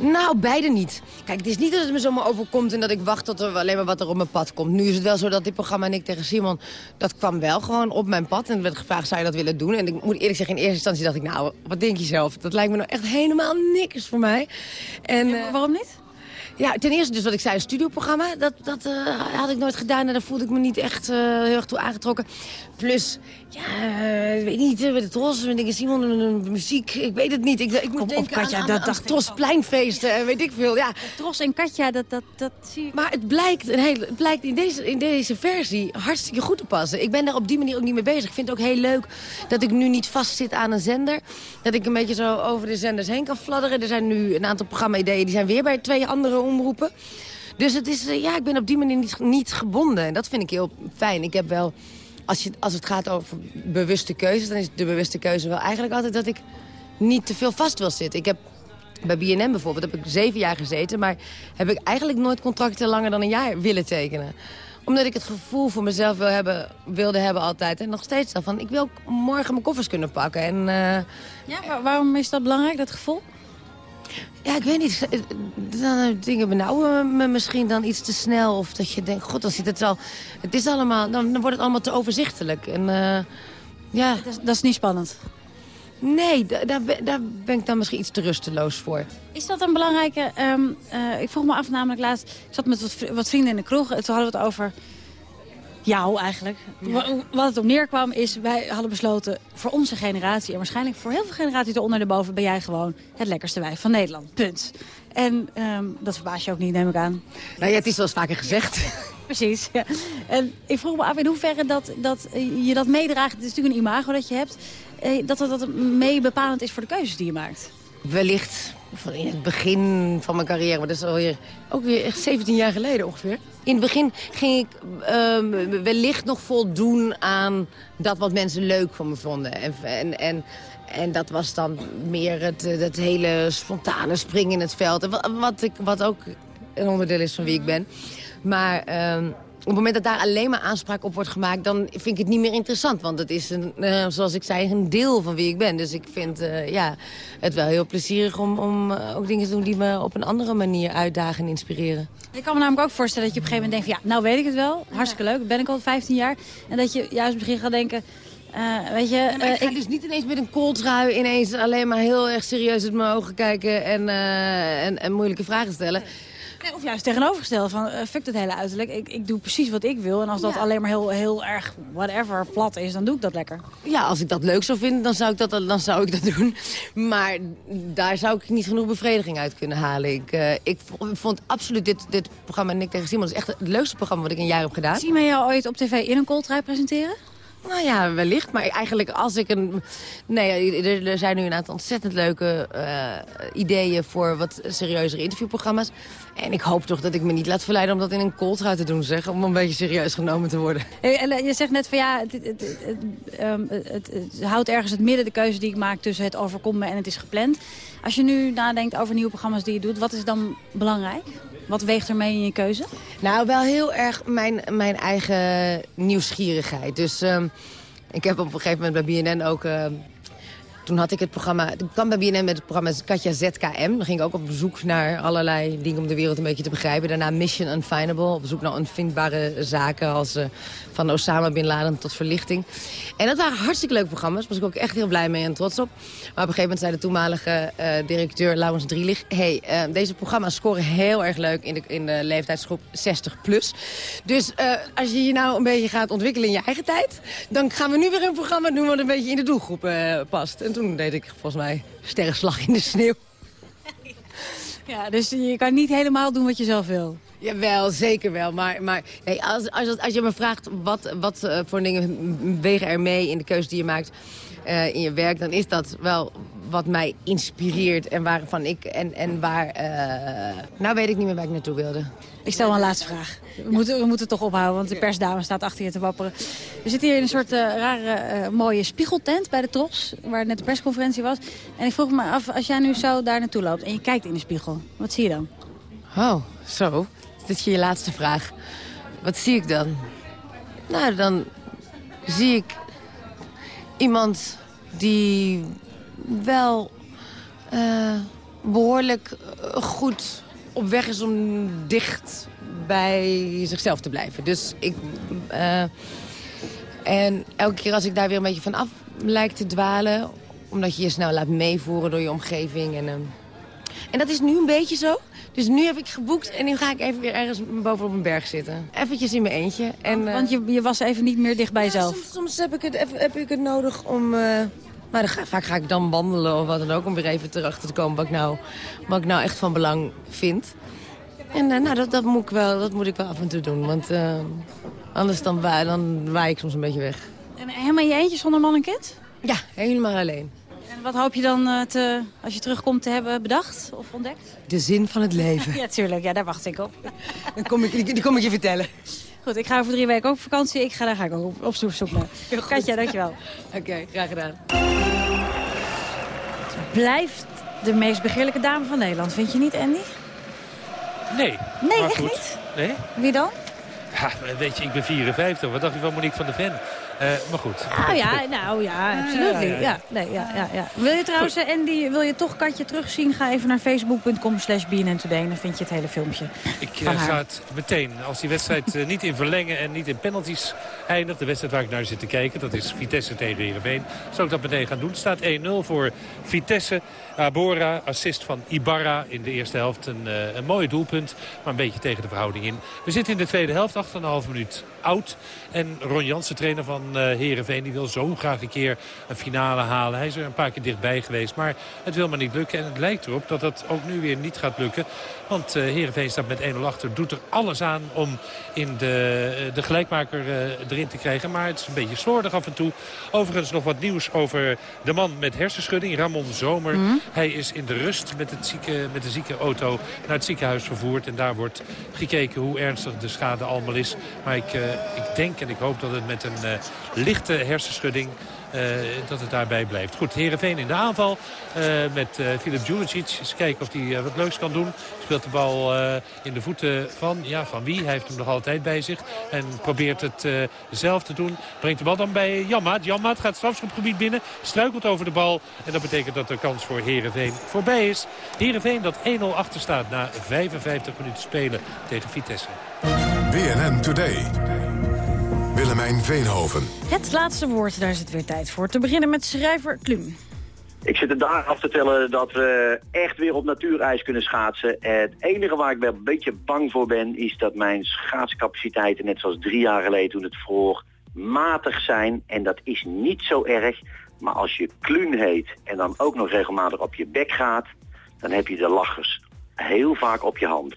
Nou, beide niet. Kijk, het is niet dat het me zomaar overkomt en dat ik wacht tot er alleen maar wat er op mijn pad komt. Nu is het wel zo dat dit programma Nick tegen Simon, dat kwam wel gewoon op mijn pad. En er werd gevraagd, zou je dat willen doen? En ik moet eerlijk zeggen, in eerste instantie dacht ik, nou, wat denk je zelf? Dat lijkt me nou echt helemaal niks voor mij. En, en waarom niet? Ja, ten eerste dus wat ik zei, een studioprogramma. Dat, dat uh, had ik nooit gedaan en daar voelde ik me niet echt uh, heel erg toe aangetrokken. Plus, ja, ik weet niet, met de Tros, met dingen Simon, de muziek, ik weet het niet. Ik, ik moet Kom denken op, Katja, aan, dat aan, dacht Tros pleinfeesten en weet ik veel. Ja. Tros en Katja, dat, dat, dat zie ik. Maar het blijkt, een hele, het blijkt in, deze, in deze versie hartstikke goed te passen. Ik ben daar op die manier ook niet mee bezig. Ik vind het ook heel leuk dat ik nu niet vastzit aan een zender. Dat ik een beetje zo over de zenders heen kan fladderen. Er zijn nu een aantal programma-ideeën, die zijn weer bij twee andere omroepen. Dus het is, ja, ik ben op die manier niet, niet gebonden. En dat vind ik heel fijn. Ik heb wel, als, je, als het gaat over bewuste keuzes... dan is de bewuste keuze wel eigenlijk altijd dat ik niet te veel vast wil zitten. Ik heb bij BNN bijvoorbeeld heb ik zeven jaar gezeten... maar heb ik eigenlijk nooit contracten langer dan een jaar willen tekenen omdat ik het gevoel voor mezelf wil hebben, wilde hebben altijd. En nog steeds al van, ik wil morgen mijn koffers kunnen pakken. En, uh... Ja, waarom is dat belangrijk, dat gevoel? Ja, ik weet niet. Dan dingen benauwen me misschien dan iets te snel. Of dat je denkt, god, dan zit het al... Het is allemaal, dan, dan wordt het allemaal te overzichtelijk. En, uh, ja. Dat is, dat, is, niet spannend? Nee, daar, daar ben ik dan misschien iets te rusteloos voor. Is dat een belangrijke... Um, uh, ik vroeg me af namelijk laatst... Ik zat met wat, wat vrienden in de kroeg. En toen hadden we het over jou eigenlijk. Ja. Wat het op neerkwam is, wij hadden besloten voor onze generatie... en waarschijnlijk voor heel veel generaties eronder en boven... ben jij gewoon het lekkerste wijf van Nederland. Punt. En um, dat verbaas je ook niet, neem ik aan. Nou ja, het is wel eens vaker gezegd. Precies, ja. En ik vroeg me af in hoeverre dat, dat je dat meedraagt. Het is natuurlijk een imago dat je hebt. Eh, dat dat mee bepalend is voor de keuzes die je maakt. Wellicht van in het begin van mijn carrière, dat is alweer ook weer echt 17 jaar geleden ongeveer. In het begin ging ik um, wellicht nog voldoen aan dat wat mensen leuk van me vonden. En, en, en, dat was dan meer het, het hele spontane springen in het veld. Wat, wat, ik, wat ook een onderdeel is van wie ik ben. Maar... Um, op het moment dat daar alleen maar aanspraak op wordt gemaakt... dan vind ik het niet meer interessant. Want het is, een, uh, zoals ik zei, een deel van wie ik ben. Dus ik vind uh, ja, het wel heel plezierig om, om uh, ook dingen te doen... die me op een andere manier uitdagen en inspireren. Ik kan me namelijk ook voorstellen dat je op een gegeven moment denkt... van ja, nou weet ik het wel, hartstikke leuk, ben ik al 15 jaar. En dat je juist misschien gaat denken... Uh, weet je, uh, ik ga ik... dus niet ineens met een kooltrui ineens alleen maar heel erg serieus uit mijn ogen kijken en, uh, en, en moeilijke vragen stellen. Nee, of juist tegenovergesteld van uh, fuck het hele uiterlijk. Ik, ik doe precies wat ik wil. En als dat ja. alleen maar heel, heel erg whatever plat is, dan doe ik dat lekker. Ja, als ik dat leuk zou vinden, dan zou ik dat, dan zou ik dat doen. Maar daar zou ik niet genoeg bevrediging uit kunnen halen. Ik, uh, ik vond absoluut dit, dit programma Nick tegen Simon... is echt het leukste programma wat ik een jaar heb gedaan. Zie je jou ooit op tv in een kooltrui presenteren? Nou ja, wellicht. Maar eigenlijk als ik een... Nee, er, zijn nu een aantal ontzettend leuke uh, ideeën voor wat serieuzere interviewprogramma's. En ik hoop toch dat ik me niet laat verleiden om dat in een kooltrui te doen, zeg. Om een beetje serieus genomen te worden. En je zegt net van ja, het, het, het, het, houdt ergens het midden de keuze die ik maak tussen het overkomt me en het is gepland. Als je nu nadenkt over nieuwe programma's die je doet, wat is dan belangrijk? Wat weegt er mee in je keuze? Nou, wel heel erg mijn, mijn eigen nieuwsgierigheid. Dus um, ik heb op een gegeven moment bij BNN ook... Uh, toen had ik het programma... Ik kwam bij BNN met het programma Katja ZKM. Dan ging ik ook op bezoek naar allerlei dingen om de wereld een beetje te begrijpen. Daarna Mission Unfindable, op zoek naar onvindbare zaken... als uh, van Osama Bin Laden tot verlichting. En dat waren hartstikke leuke programma's. Daar was ik ook echt heel blij mee en trots op. Maar op een gegeven moment zei de toenmalige uh, directeur Laurens Drielich... hey, uh, deze programma's scoren heel erg leuk in de, in de leeftijdsgroep 60 plus. Dus als je je nou een beetje gaat ontwikkelen in je eigen tijd... dan gaan we nu weer een programma doen wat een beetje in de doelgroep past. En toen deed ik volgens mij sterrenslag in de sneeuw. Ja, dus je kan niet helemaal doen wat je zelf wil. Jawel, zeker wel. Maar, maar nee, als, als, als je me vraagt wat, wat uh, voor dingen wegen er mee in de keuze die je maakt uh, in je werk... dan is dat wel wat mij inspireert en waarvan ik en, en waar... Uh, nou weet ik niet meer waar ik naartoe wilde. Ik stel een laatste vraag. We, moeten, we moeten toch ophouden, want de persdame staat achter je te wapperen. We zitten hier in een soort uh, rare uh, mooie spiegeltent bij de Tros, waar net de persconferentie was. En ik vroeg me af, als jij nu zo daar naartoe loopt en je kijkt in de spiegel, wat zie je dan? Oh, zo. Dit is je laatste vraag. Wat zie ik dan? Nou, dan zie ik iemand die wel uh, behoorlijk goed op weg is om dicht bij zichzelf te blijven. Dus ik... Uh, en elke keer als ik daar weer een beetje van af lijkt te dwalen... omdat je je snel laat meevoeren door je omgeving. En, uh, en dat is nu een beetje zo. Dus nu heb ik geboekt en nu ga ik even weer ergens bovenop een berg zitten. Eventjes in mijn eentje. En, Want je, je was even niet meer dicht bij jezelf. Soms, soms, heb, ik het, even, heb ik het nodig om... Uh, maar ga, vaak ga ik dan wandelen of wat dan ook... om weer even erachter te komen wat ik nou, wat ik nou echt van belang vind. En uh, nou, dat, dat, moet ik wel, dat moet ik wel af en toe doen. Want uh, anders dan, wa dan waai ik soms een beetje weg. En helemaal je eentje zonder man en kind? Ja, helemaal alleen. En wat hoop je dan, uh, te, als je terugkomt, te hebben bedacht of ontdekt? De zin van het leven. ja, tuurlijk. Ja, daar wacht ik op. Dan kom ik, die kom ik je vertellen. Goed, ik ga over drie weken ook op vakantie. Ik ga, daar ga ik ook op, op zoek naar. Katja, dankjewel. Oké, okay, graag gedaan. Het blijft de meest begeerlijke dame van Nederland, vind je niet, Andy? Nee. Nee, echt goed. niet? Nee. Wie dan? Ja, weet je, ik ben 54. Wat dacht je van Monique van der Ven? Uh, maar goed. Nou ja, nou ja, absoluut. Ja, ja, ja. nee, ja, ja, ja. Wil je trouwens, goed. Andy, wil je toch Katje terugzien? Ga even naar facebook.com slash BNN Today. Dan vind je het hele filmpje Ik uh, ga het meteen, als die wedstrijd uh, niet in verlengen en niet in penalties eindigt. De wedstrijd waar ik naar zit te kijken, dat is Vitesse tegen Heerenveen. Zou ik dat meteen gaan doen. Staat 1-0 voor Vitesse. Abora, assist van Ibarra in de eerste helft. Een, uh, een mooi doelpunt, maar een beetje tegen de verhouding in. We zitten in de tweede helft, 8,5 minuut oud. En Ron Jansen, trainer van uh, Heerenveen, die wil zo graag een keer een finale halen. Hij is er een paar keer dichtbij geweest, maar het wil maar niet lukken. En het lijkt erop dat dat ook nu weer niet gaat lukken. Want uh, Heerenveen staat met 1-0 achter, doet er alles aan om in de, de gelijkmaker uh, erin te krijgen. Maar het is een beetje slordig af en toe. Overigens nog wat nieuws over de man met hersenschudding, Ramon Zomer. Mm -hmm. Hij is in de rust met, het zieke, met de zieke auto naar het ziekenhuis vervoerd. En daar wordt gekeken hoe ernstig de schade allemaal is. Maar ik, uh, ik denk en ik hoop dat het met een lichte hersenschudding... Uh, dat het daarbij blijft. Goed, Heerenveen in de aanval uh, met uh, Filip Djuricic. Eens kijken of hij wat leuks kan doen. Speelt de bal in de voeten van, ja, van wie? Hij heeft hem nog altijd bij zich. En probeert het zelf te doen. Brengt de bal dan bij Janmaat. Janmaat gaat het strafschopgebied binnen. Struikelt over de bal. En dat betekent dat de kans voor Heerenveen voorbij is. Heerenveen dat 1-0 achter staat na 55 minuten spelen tegen Vitesse. BNN Today. Willemijn Veenhoven. Het laatste woord, daar is het weer tijd voor. Te beginnen met schrijver Klum. Ik zit er daar af te tellen dat we echt weer op natuurijs kunnen schaatsen. Het enige waar ik wel een beetje bang voor ben... is dat mijn schaatscapaciteiten, net zoals drie jaar geleden toen het vroeg... matig zijn. En dat is niet zo erg. Maar als je Kluun heet en dan ook nog regelmatig op je bek gaat... dan heb je de lachers heel vaak op je hand.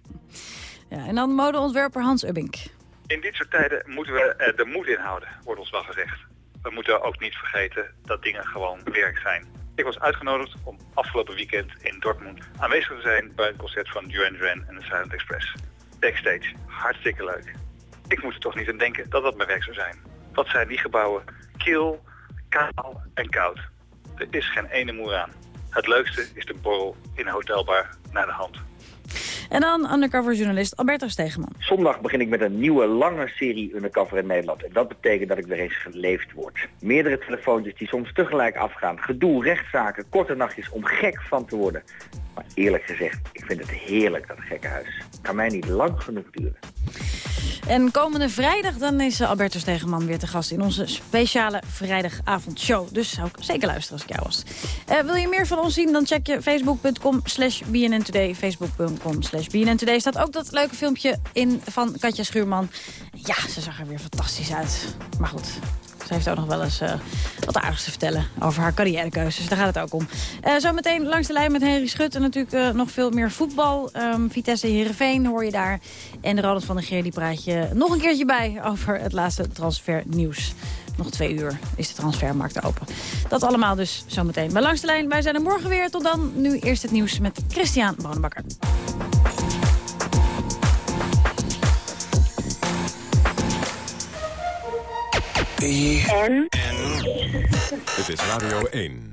Ja, en dan modeontwerper Hans Ubbink. In dit soort tijden moeten we er de moed inhouden, wordt ons wel gezegd. We moeten ook niet vergeten dat dingen gewoon werk zijn. Ik was uitgenodigd om afgelopen weekend in Dortmund aanwezig te zijn bij het concert van Duran Duran en de Silent Express. Backstage, hartstikke leuk. Ik moet er toch niet aan denken dat dat mijn werk zou zijn. Wat zijn die gebouwen? Kil, kaal en koud. Er is geen ene moer aan. Het leukste is de borrel in een hotelbar naar de hand. En dan undercover-journalist Alberto Stegeman. Zondag begin ik met een nieuwe lange serie Undercover in Nederland. En dat betekent dat ik weer eens geleefd word. Meerdere telefoontjes die soms tegelijk afgaan. Gedoe, rechtszaken, korte nachtjes om gek van te worden. Maar eerlijk gezegd, ik vind het heerlijk, dat gekke huis. Kan mij niet lang genoeg duren. En komende vrijdag dan is eh, Alberto Stegeman weer te gast in onze speciale vrijdagavondshow. Dus zou ik zeker luisteren als ik jou was. Eh, wil je meer van ons zien, dan check je facebook.com slash bnntoday. Facebook.com slash bnntoday staat ook dat leuke filmpje in van Katja Schuurman. Ja, ze zag er weer fantastisch uit. Maar goed, ze heeft ook nog wel eens uh, wat aardigs te vertellen over haar carrièrekeuzes. Daar gaat het ook om. Uh, zometeen langs de lijn met Henry Schut en natuurlijk uh, nog veel meer voetbal. Um, Vitesse Heerenveen hoor je daar. En Ronald van der Geer die praat je nog een keertje bij over het laatste transfernieuws. Nog twee uur is de transfermarkt open. Dat allemaal dus zometeen. Maar langs de lijn, wij zijn er morgen weer. Tot dan, nu eerst het nieuws met Christian Bonenbakker. En? Het is Radio 1.